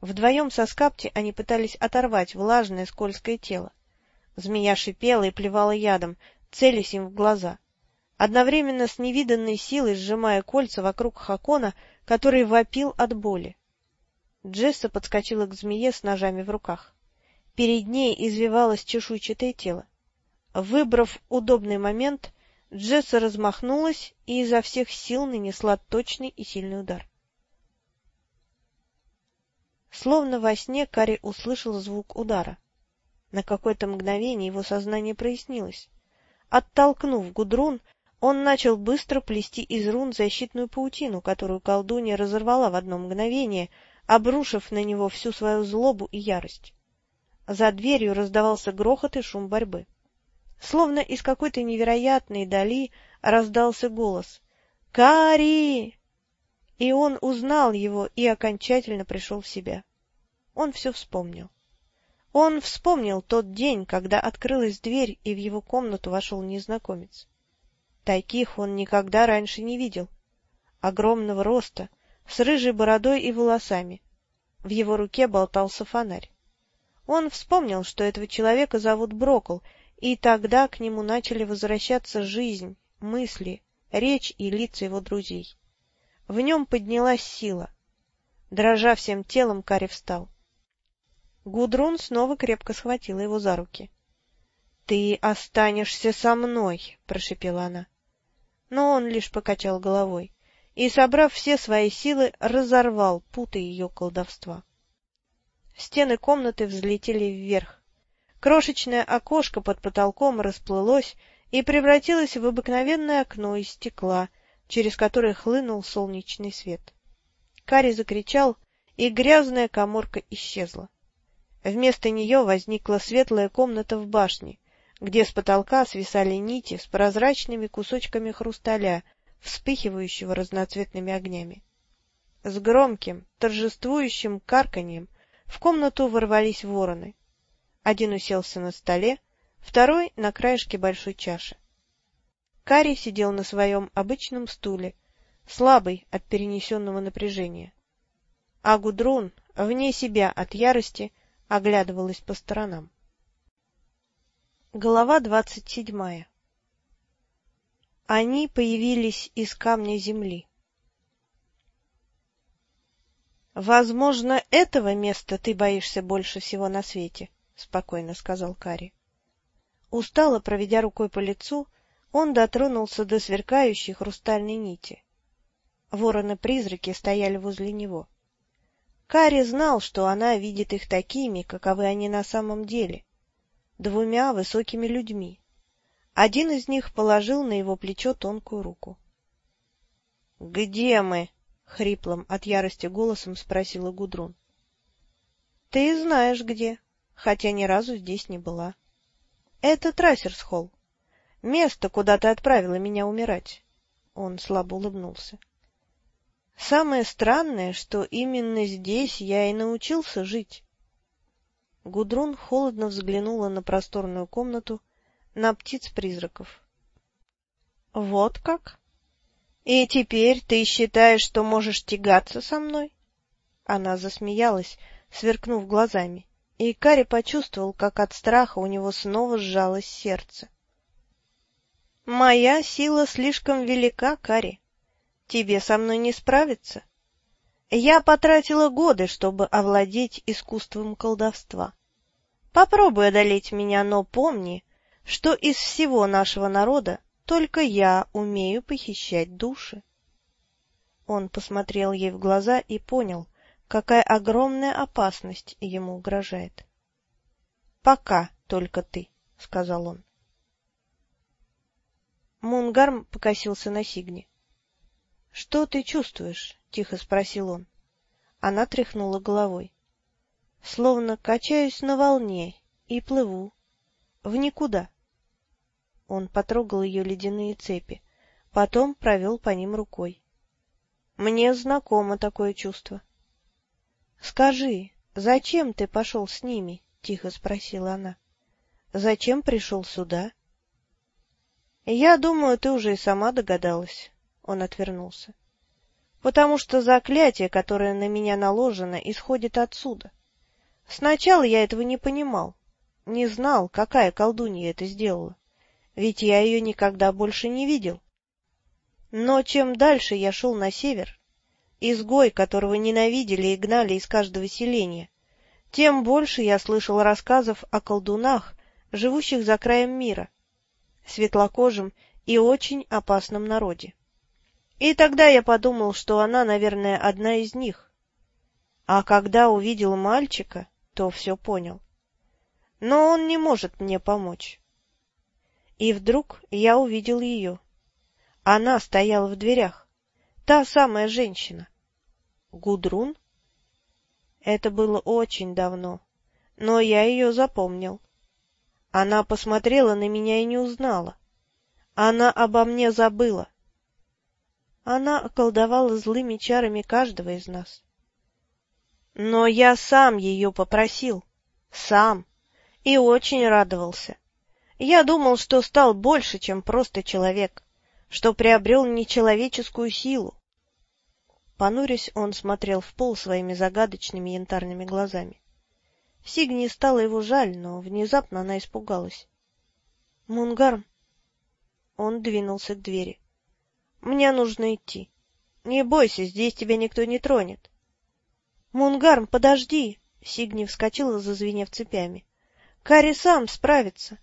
Вдвоем со Скапти они пытались оторвать влажное скользкое тело. Змея шипела и плевала ядом, целясь им в глаза одновременно с невиданной силой сжимая кольца вокруг Хакона, который вопил от боли. Джесса подскочила к змее с ножами в руках. Перед ней извивалось чешуйчатое тело. Выбрав удобный момент, Джесса размахнулась и изо всех сил нанесла точный и сильный удар. Словно во сне Кари услышал звук удара. На какое-то мгновение его сознание прояснилось. Оттолкнув Гудрун, он начал быстро плести из рун защитную паутину, которую колдунья разорвала в одно мгновение, обрушив на него всю свою злобу и ярость. За дверью раздавался грохот и шум борьбы. Словно из какой-то невероятной дали раздался голос «Кари!» И он узнал его и окончательно пришел в себя. Он все вспомнил. Он вспомнил тот день, когда открылась дверь, и в его комнату вошел незнакомец. Таких он никогда раньше не видел. Огромного роста, с рыжей бородой и волосами. В его руке болтался фонарь. Он вспомнил, что этого человека зовут Брокл, и тогда к нему начали возвращаться жизнь, мысли, речь и лица его друзей. В нем поднялась сила. Дрожа всем телом, Кари встал. Гудрун снова крепко схватила его за руки. — Ты останешься со мной, — прошепела она но он лишь покачал головой и, собрав все свои силы, разорвал путы ее колдовства. Стены комнаты взлетели вверх. Крошечное окошко под потолком расплылось и превратилось в обыкновенное окно из стекла, через которое хлынул солнечный свет. Кари закричал, и грязная коморка исчезла. Вместо нее возникла светлая комната в башне, где с потолка свисали нити с прозрачными кусочками хрусталя, вспыхивающего разноцветными огнями. С громким, торжествующим карканьем в комнату ворвались вороны. Один уселся на столе, второй — на краешке большой чаши. Кари сидел на своем обычном стуле, слабый от перенесенного напряжения. А Гудрун, вне себя от ярости, оглядывалась по сторонам. Глава двадцать седьмая Они появились из камня земли. «Возможно, этого места ты боишься больше всего на свете», — спокойно сказал Кари. Устало проведя рукой по лицу, он дотронулся до сверкающей хрустальной нити. Вороны-призраки стояли возле него. Кари знал, что она видит их такими, каковы они на самом деле двумя высокими людьми. Один из них положил на его плечо тонкую руку. — Где мы? — хриплым от ярости голосом спросила Гудрун. — Ты знаешь где, хотя ни разу здесь не была. Это Трассерсхолл. Место, куда ты отправила меня умирать. Он слабо улыбнулся. Самое странное, что именно здесь я и научился жить. Гудрун холодно взглянула на просторную комнату, на птиц-призраков. — Вот как? И теперь ты считаешь, что можешь тягаться со мной? Она засмеялась, сверкнув глазами, и Кари почувствовал, как от страха у него снова сжалось сердце. Моя сила слишком велика, Кари. Тебе со мной не справиться. Я потратила годы, чтобы овладеть искусством колдовства. Попробуй одолеть меня, но помни, что из всего нашего народа только я умею похищать души. Он посмотрел ей в глаза и понял, какая огромная опасность ему угрожает. — Пока только ты, — сказал он. Мунгарм покосился на Сигни. — Что ты чувствуешь? — тихо спросил он. Она тряхнула головой. — Словно качаюсь на волне и плыву. В никуда. Он потрогал ее ледяные цепи, потом провел по ним рукой. — Мне знакомо такое чувство. — Скажи, зачем ты пошел с ними? — тихо спросила она. — Зачем пришел сюда? — Я думаю, ты уже и сама догадалась. Он отвернулся потому что заклятие, которое на меня наложено, исходит отсюда. Сначала я этого не понимал, не знал, какая колдунья это сделала, ведь я ее никогда больше не видел. Но чем дальше я шел на север, изгой, которого ненавидели и гнали из каждого селения, тем больше я слышал рассказов о колдунах, живущих за краем мира, светлокожем и очень опасном народе. И тогда я подумал, что она, наверное, одна из них. А когда увидел мальчика, то все понял. Но он не может мне помочь. И вдруг я увидел ее. Она стояла в дверях. Та самая женщина. Гудрун? Это было очень давно, но я ее запомнил. Она посмотрела на меня и не узнала. Она обо мне забыла. Она околдовала злыми чарами каждого из нас. Но я сам ее попросил. Сам. И очень радовался. Я думал, что стал больше, чем просто человек, что приобрел нечеловеческую силу. Понурясь, он смотрел в пол своими загадочными янтарными глазами. Сигни стало его жаль, но внезапно она испугалась. — Мунгарм! Он двинулся к двери. Мне нужно идти. Не бойся, здесь тебя никто не тронет. Мунгарм, подожди! Сигни вскочила, зазвенев цепями. Кари сам справится.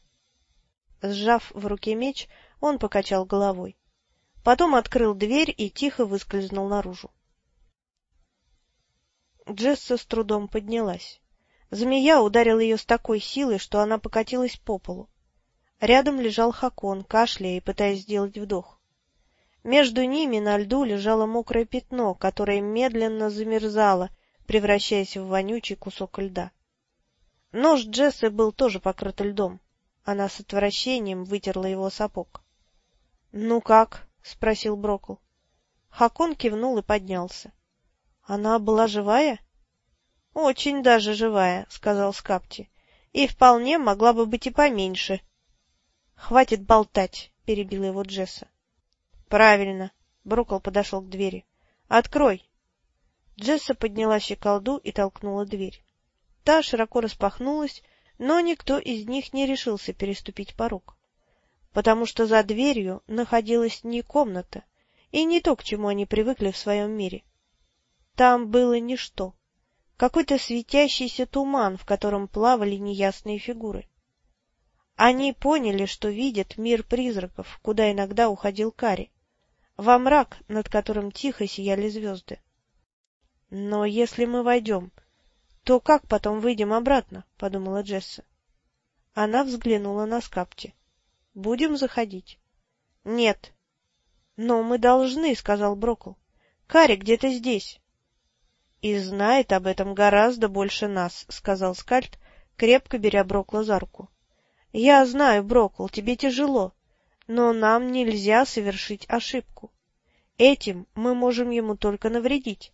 Сжав в руке меч, он покачал головой. Потом открыл дверь и тихо выскользнул наружу. Джесса с трудом поднялась. Змея ударила ее с такой силой, что она покатилась по полу. Рядом лежал Хакон, кашляя и пытаясь сделать вдох. Между ними на льду лежало мокрое пятно, которое медленно замерзало, превращаясь в вонючий кусок льда. Нож Джессы был тоже покрыт льдом. Она с отвращением вытерла его сапог. — Ну как? — спросил Брокл. Хакон кивнул и поднялся. — Она была живая? — Очень даже живая, — сказал Скапти. — И вполне могла бы быть и поменьше. — Хватит болтать, — перебила его Джесса. Правильно. Брокол подошел к двери. Открой. Джесса подняла щеколду и толкнула дверь. Та широко распахнулась, но никто из них не решился переступить порог, потому что за дверью находилась не комната и не то, к чему они привыкли в своем мире. Там было ничто, какой-то светящийся туман, в котором плавали неясные фигуры. Они поняли, что видят мир призраков, куда иногда уходил Кари во мрак, над которым тихо сияли звезды. — Но если мы войдем, то как потом выйдем обратно? — подумала Джесса. Она взглянула на Скапти. — Будем заходить? — Нет. — Но мы должны, — сказал Брокл. — Кари где-то здесь. — И знает об этом гораздо больше нас, — сказал Скальд, крепко беря Брокла за руку. — Я знаю, Брокл, тебе тяжело, но нам нельзя совершить ошибку. Этим мы можем ему только навредить.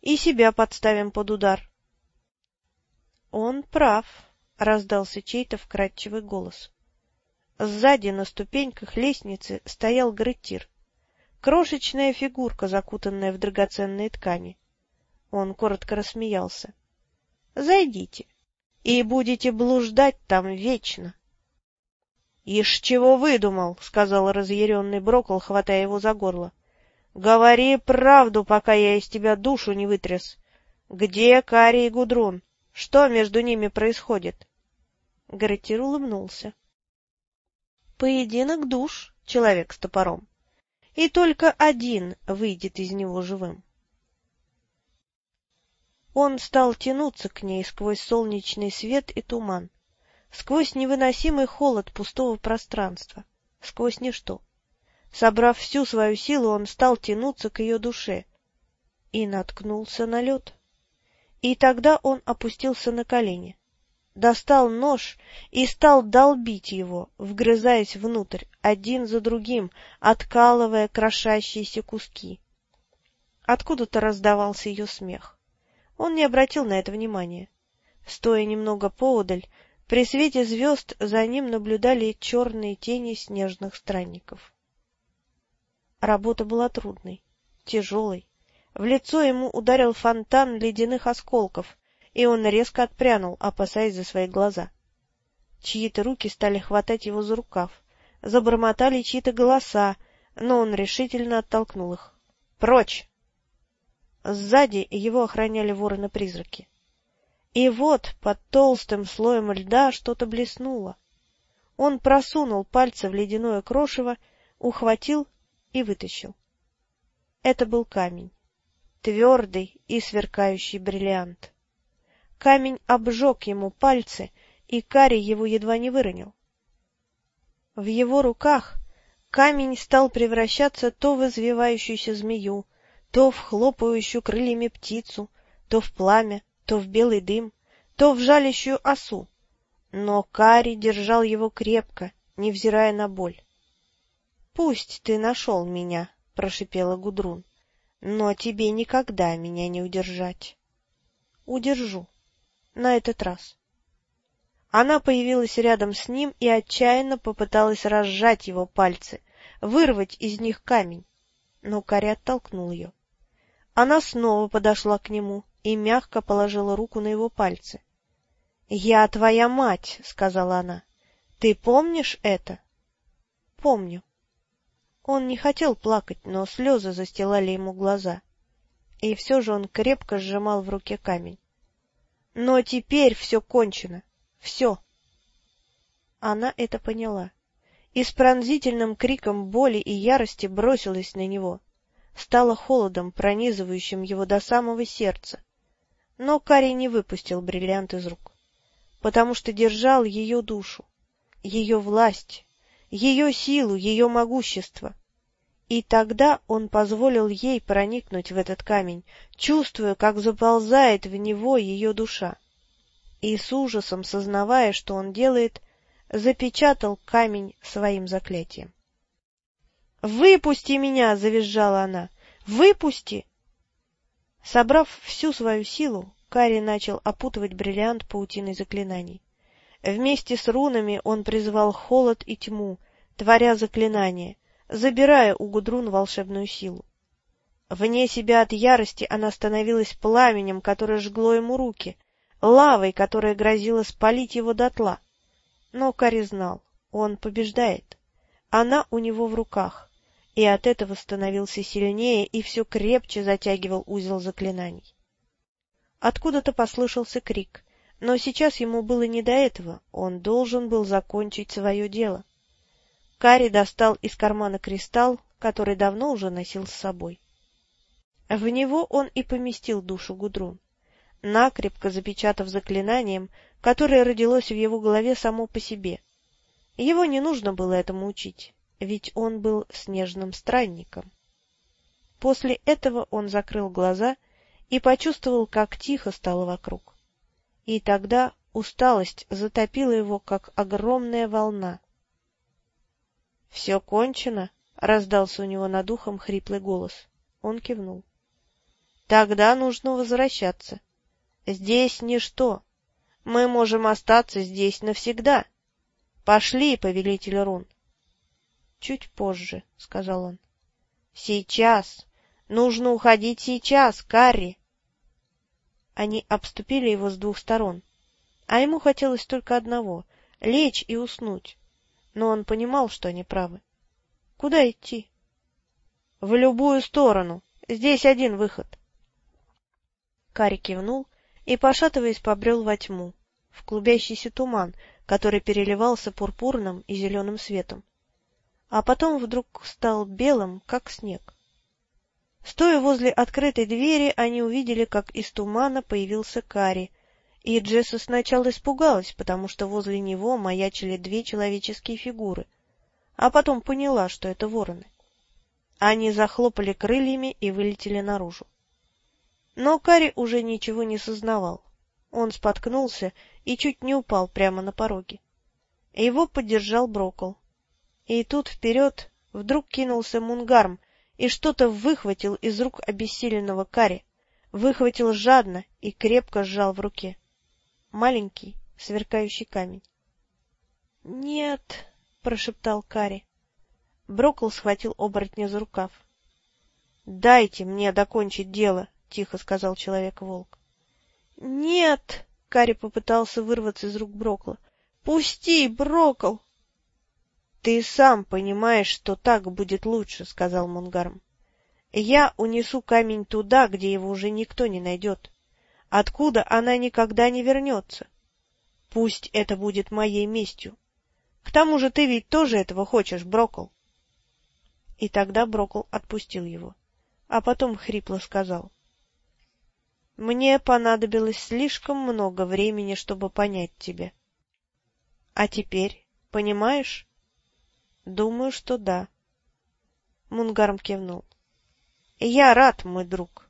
И себя подставим под удар. — Он прав, — раздался чей-то вкрадчивый голос. Сзади на ступеньках лестницы стоял Греттир. Крошечная фигурка, закутанная в драгоценные ткани. Он коротко рассмеялся. — Зайдите, и будете блуждать там вечно. — Ишь, чего выдумал, — сказал разъяренный Брокол, хватая его за горло. — Говори правду, пока я из тебя душу не вытряс. Где Кари и Гудрун? Что между ними происходит? Гарретир улыбнулся. — Поединок душ, человек с топором и только один выйдет из него живым. Он стал тянуться к ней сквозь солнечный свет и туман, сквозь невыносимый холод пустого пространства, сквозь ничто. Собрав всю свою силу, он стал тянуться к ее душе и наткнулся на лед. И тогда он опустился на колени достал нож и стал долбить его, вгрызаясь внутрь, один за другим, откалывая крошащиеся куски. Откуда-то раздавался ее смех. Он не обратил на это внимания. Стоя немного поодаль, при свете звезд за ним наблюдали черные тени снежных странников. Работа была трудной, тяжелой. В лицо ему ударил фонтан ледяных осколков, и он резко отпрянул, опасаясь за свои глаза. Чьи-то руки стали хватать его за рукав, забормотали чьи-то голоса, но он решительно оттолкнул их. «Прочь!» Сзади его охраняли вороны-призраки. И вот под толстым слоем льда что-то блеснуло. Он просунул пальцы в ледяное крошево, ухватил и вытащил. Это был камень, твердый и сверкающий бриллиант. Камень обжег ему пальцы, и Кари его едва не выронил. В его руках камень стал превращаться то в извивающуюся змею, то в хлопающую крыльями птицу, то в пламя, то в белый дым, то в жалящую осу. Но Кари держал его крепко, невзирая на боль. — Пусть ты нашел меня, — прошипела Гудрун, — но тебе никогда меня не удержать. — Удержу на этот раз. Она появилась рядом с ним и отчаянно попыталась разжать его пальцы, вырвать из них камень, но Кари оттолкнул ее. Она снова подошла к нему и мягко положила руку на его пальцы. — Я твоя мать, — сказала она. — Ты помнишь это? — Помню. Он не хотел плакать, но слезы застилали ему глаза. И все же он крепко сжимал в руке камень. Но теперь все кончено. Все. Она это поняла и с пронзительным криком боли и ярости бросилась на него. Стало холодом, пронизывающим его до самого сердца. Но Кари не выпустил бриллиант из рук, потому что держал ее душу, ее власть, ее силу, ее могущество. И тогда он позволил ей проникнуть в этот камень, чувствуя, как заползает в него ее душа. И с ужасом, сознавая, что он делает, запечатал камень своим заклятием. «Выпусти меня!» — завизжала она. «Выпусти!» Собрав всю свою силу, Кари начал опутывать бриллиант паутиной заклинаний. Вместе с рунами он призвал холод и тьму, творя заклинания, забирая у Гудрун волшебную силу. Вне себя от ярости она становилась пламенем, которое жгло ему руки, лавой, которая грозила спалить его дотла. Но Кари знал, он побеждает. Она у него в руках, и от этого становился сильнее и все крепче затягивал узел заклинаний. Откуда-то послышался крик, но сейчас ему было не до этого, он должен был закончить свое дело. Кари достал из кармана кристалл, который давно уже носил с собой. В него он и поместил душу Гудрун, накрепко запечатав заклинанием, которое родилось в его голове само по себе. Его не нужно было этому учить, ведь он был снежным странником. После этого он закрыл глаза и почувствовал, как тихо стало вокруг. И тогда усталость затопила его, как огромная волна, — Все кончено? — раздался у него над ухом хриплый голос. Он кивнул. — Тогда нужно возвращаться. Здесь ничто. Мы можем остаться здесь навсегда. Пошли, повелитель рун. — Чуть позже, — сказал он. Сейчас! Нужно уходить сейчас, Карри! Они обступили его с двух сторон, а ему хотелось только одного — лечь и уснуть. Но он понимал, что они правы. Куда идти? — В любую сторону. Здесь один выход. Карри кивнул и, пошатываясь, побрел во тьму, в клубящийся туман, который переливался пурпурным и зеленым светом, а потом вдруг стал белым, как снег. Стоя возле открытой двери, они увидели, как из тумана появился Кари, и Джесса сначала испугалась, потому что возле него маячили две человеческие фигуры, а потом поняла, что это вороны. Они захлопали крыльями и вылетели наружу. Но Кари уже ничего не сознавал. Он споткнулся и чуть не упал прямо на пороге. Его поддержал Брокол. И тут вперед вдруг кинулся Мунгарм и что-то выхватил из рук обессиленного Кари, выхватил жадно и крепко сжал в руке. Маленький, сверкающий камень. — Нет, — прошептал Кари. Брокол схватил оборотня за рукав. — Дайте мне докончить дело, — тихо сказал Человек-волк. — Нет! — Кари попытался вырваться из рук Брокла. — Пусти, Брокол! — Ты сам понимаешь, что так будет лучше, — сказал Мунгарм. — Я унесу камень туда, где его уже никто не найдет. Откуда она никогда не вернется? Пусть это будет моей местью. К тому же ты ведь тоже этого хочешь, Брокол. И тогда Брокол отпустил его, а потом хрипло сказал. — Мне понадобилось слишком много времени, чтобы понять тебя. — А теперь, понимаешь? — Думаю, что да. Мунгарм кивнул. — Я рад, мой друг.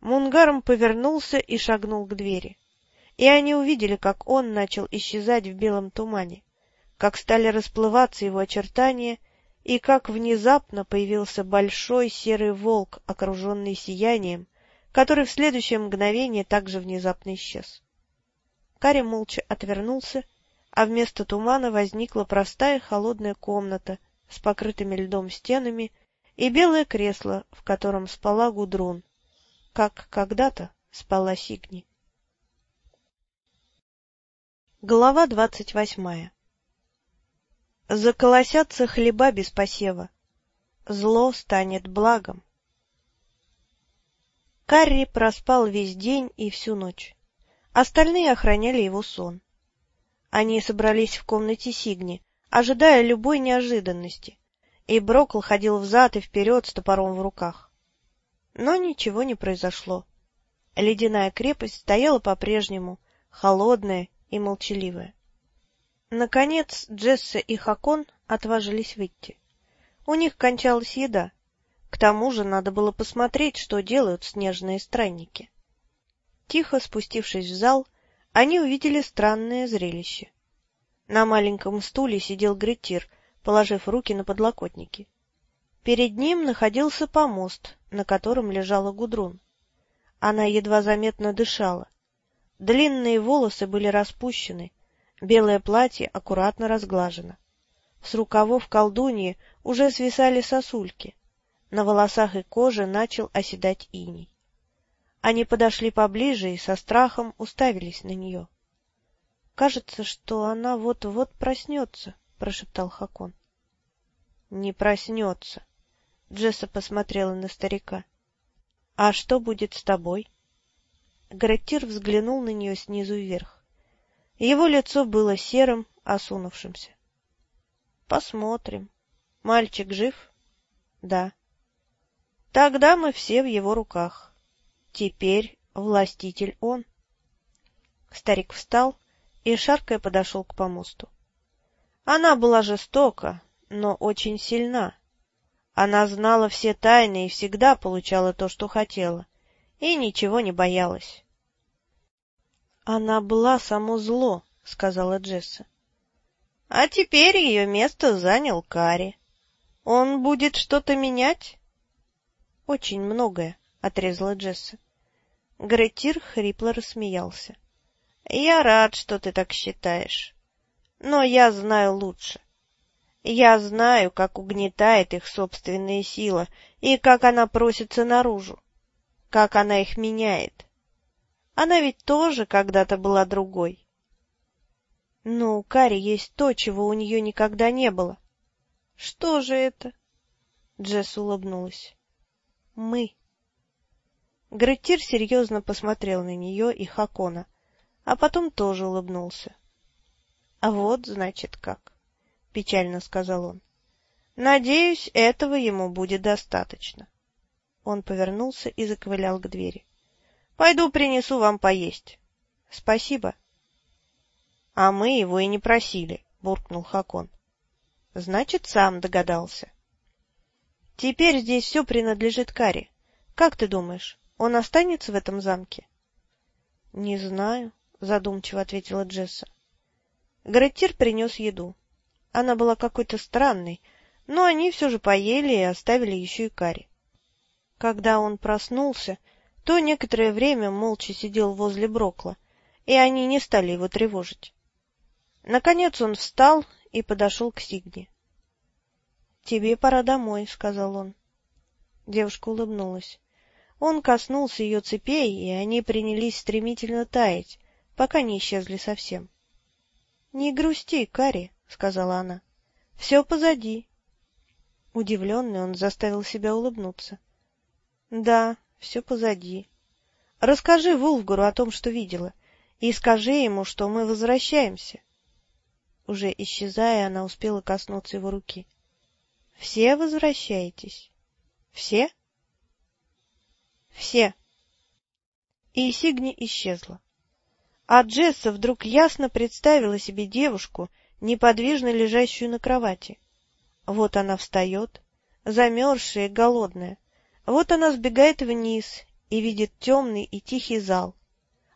Мунгарм повернулся и шагнул к двери. И они увидели, как он начал исчезать в белом тумане, как стали расплываться его очертания, и как внезапно появился большой серый волк, окруженный сиянием, который в следующее мгновение также внезапно исчез. Карри молча отвернулся а вместо тумана возникла простая холодная комната с покрытыми льдом стенами и белое кресло, в котором спала Гудрун, как когда-то спала Сигни. Глава двадцать восьмая Заколосятся хлеба без посева. Зло станет благом. Карри проспал весь день и всю ночь. Остальные охраняли его сон. Они собрались в комнате Сигни, ожидая любой неожиданности, и Брокл ходил взад и вперед с топором в руках. Но ничего не произошло. Ледяная крепость стояла по-прежнему, холодная и молчаливая. Наконец Джесса и Хакон отважились выйти. У них кончалась еда. К тому же надо было посмотреть, что делают снежные странники. Тихо спустившись в зал, они увидели странное зрелище. На маленьком стуле сидел Гретир, положив руки на подлокотники. Перед ним находился помост, на котором лежала Гудрун. Она едва заметно дышала. Длинные волосы были распущены, белое платье аккуратно разглажено. С рукавов колдуньи уже свисали сосульки. На волосах и коже начал оседать иней. Они подошли поближе и со страхом уставились на нее. — Кажется, что она вот-вот проснется, — прошептал Хакон. — Не проснется. Джесса посмотрела на старика. — А что будет с тобой? Греттир взглянул на нее снизу вверх. Его лицо было серым, осунувшимся. — Посмотрим. Мальчик жив? — Да. — Тогда мы все в его руках. Теперь властитель он. Старик встал и, шаркая, подошел к помосту. Она была жестока, но очень сильна. Она знала все тайны и всегда получала то, что хотела, и ничего не боялась. — Она была само зло, — сказала Джесса. — А теперь ее место занял Кари. Он будет что-то менять? — Очень многое, — отрезала Джесса. Гретир хрипло рассмеялся. — Я рад, что ты так считаешь. Но я знаю лучше. Я знаю, как угнетает их собственная сила и как она просится наружу, как она их меняет. Она ведь тоже когда-то была другой. Но у Кари есть то, чего у нее никогда не было. Что же это? Джесс улыбнулась. Мы. Греттир серьезно посмотрел на нее и Хакона, а потом тоже улыбнулся. — А вот, значит, как, — печально сказал он. — Надеюсь, этого ему будет достаточно. Он повернулся и заковылял к двери. — Пойду принесу вам поесть. — Спасибо. — А мы его и не просили, — буркнул Хакон. — Значит, сам догадался. — Теперь здесь все принадлежит Каре. Как ты думаешь, он останется в этом замке? — Не знаю, — задумчиво ответила Джесса. Греттир принес еду. Она была какой-то странной, но они все же поели и оставили еще и карри. Когда он проснулся, то некоторое время молча сидел возле Брокла, и они не стали его тревожить. Наконец он встал и подошел к Сигне. — Тебе пора домой, — сказал он. Девушка улыбнулась. Он коснулся ее цепей, и они принялись стремительно таять, пока не исчезли совсем. — Не грусти, Кари, — сказала она. — Все позади. Удивленный, он заставил себя улыбнуться. — Да, все позади. Расскажи Вулфгару о том, что видела, и скажи ему, что мы возвращаемся. Уже исчезая, она успела коснуться его руки. — Все возвращаетесь? — Все? — Все. И Сигни исчезла. А Джесса вдруг ясно представила себе девушку, неподвижно лежащую на кровати. Вот она встает, замерзшая и голодная. Вот она сбегает вниз и видит темный и тихий зал,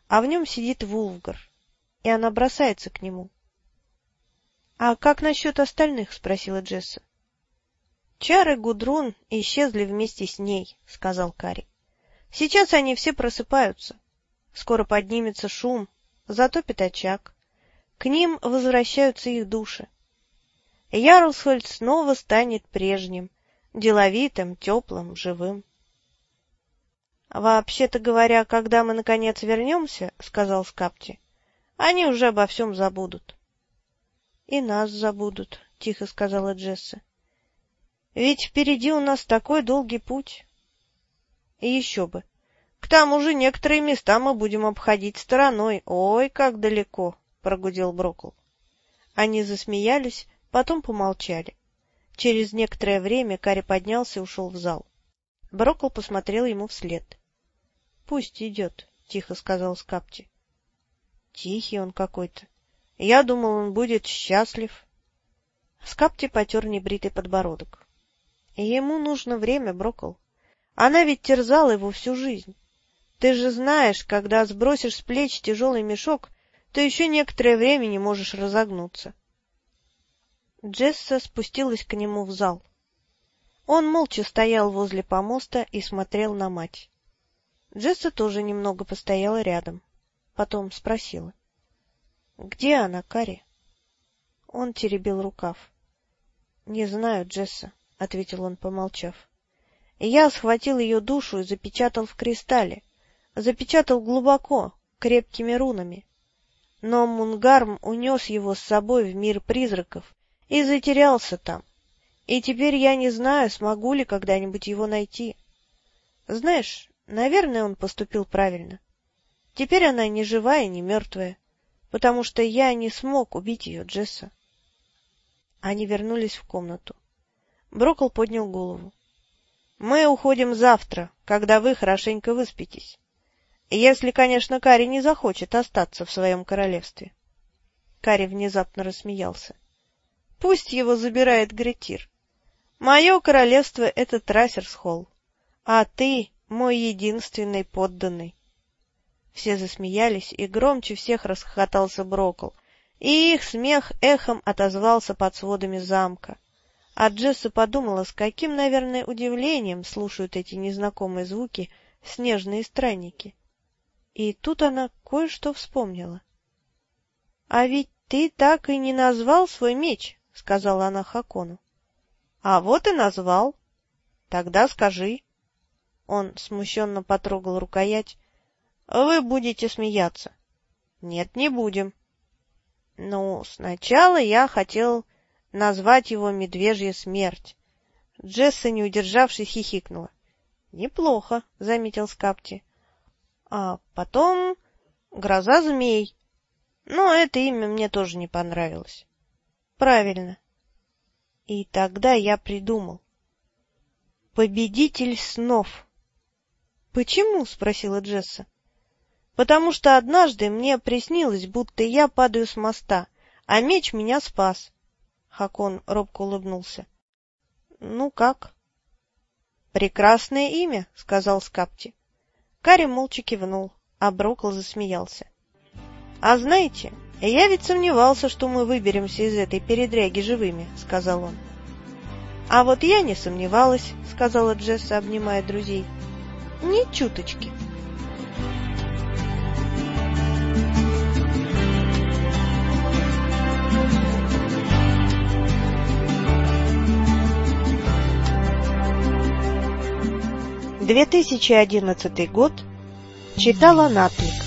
а в нем сидит Вулфгар, и она бросается к нему. — А как насчет остальных? — спросила Джесса. — Чары Гудрун исчезли вместе с ней, — сказал Кари. — Сейчас они все просыпаются. Скоро поднимется шум, затопит очаг. К ним возвращаются их души. Ярлсхольд снова станет прежним, деловитым, теплым, живым. — Вообще-то говоря, когда мы наконец вернемся, — сказал Скапти, — они уже обо всем забудут. — И нас забудут, — тихо сказала Джесса. — Ведь впереди у нас такой долгий путь. И еще бы. К тому же некоторые места мы будем обходить стороной. Ой, как далеко, — прогудел Брокл. Они засмеялись, потом помолчали. Через некоторое время Кари поднялся и ушел в зал. Брокл посмотрел ему вслед. — Пусть идет, — тихо сказал Скапти. — Тихий он какой-то. Я думал, он будет счастлив. Скапти потер небритый подбородок. Ему нужно время, Брокл. Она ведь терзала его всю жизнь. Ты же знаешь, когда сбросишь с плеч тяжелый мешок, то еще некоторое время не можешь разогнуться. Джесса спустилась к нему в зал. Он молча стоял возле помоста и смотрел на мать. Джесса тоже немного постояла рядом. Потом спросила. — Где она, Кари? Он теребил рукав. — Не знаю, Джесса, — ответил он, помолчав. — Я схватил ее душу и запечатал в кристалле. Запечатал глубоко, крепкими рунами. Но Мунгарм унес его с собой в мир призраков и затерялся там. И теперь я не знаю, смогу ли когда-нибудь его найти. Знаешь, наверное, он поступил правильно. Теперь она не живая, не мертвая потому что я не смог убить ее, Джесса. Они вернулись в комнату. Брокл поднял голову. — Мы уходим завтра, когда вы хорошенько выспитесь. Если, конечно, Кари не захочет остаться в своем королевстве. Кари внезапно рассмеялся. — Пусть его забирает Гретир. Мое королевство — это Трассерсхолл, а ты — мой единственный подданный. Все засмеялись, и громче всех расхохотался Брокл, и их смех эхом отозвался под сводами замка. А Джесса подумала, с каким, наверное, удивлением слушают эти незнакомые звуки снежные странники. И тут она кое-что вспомнила. — А ведь ты так и не назвал свой меч, — сказала она Хакону. — А вот и назвал. Тогда скажи. Он смущенно потрогал рукоять. — Вы будете смеяться. — Нет, не будем. — Ну, сначала я хотел назвать его «Медвежья смерть». Джесса, не удержавшись, хихикнула. — Неплохо, — заметил Скапти. — А потом «Гроза змей». Но это имя мне тоже не понравилось. — Правильно. И тогда я придумал. «Победитель снов». «Почему?» — спросила Джесса. «Потому что однажды мне приснилось, будто я падаю с моста, а меч меня спас». Хакон робко улыбнулся. «Ну как?» «Прекрасное имя», — сказал Скапти. Кари молча кивнул, а Брокл засмеялся. «А знаете, я ведь сомневался, что мы выберемся из этой передряги живыми», — сказал он. «А вот я не сомневалась», — сказала Джесса, обнимая друзей. «Ни чуточки». Две тысячи одиннадцатый год. Читала Натлик.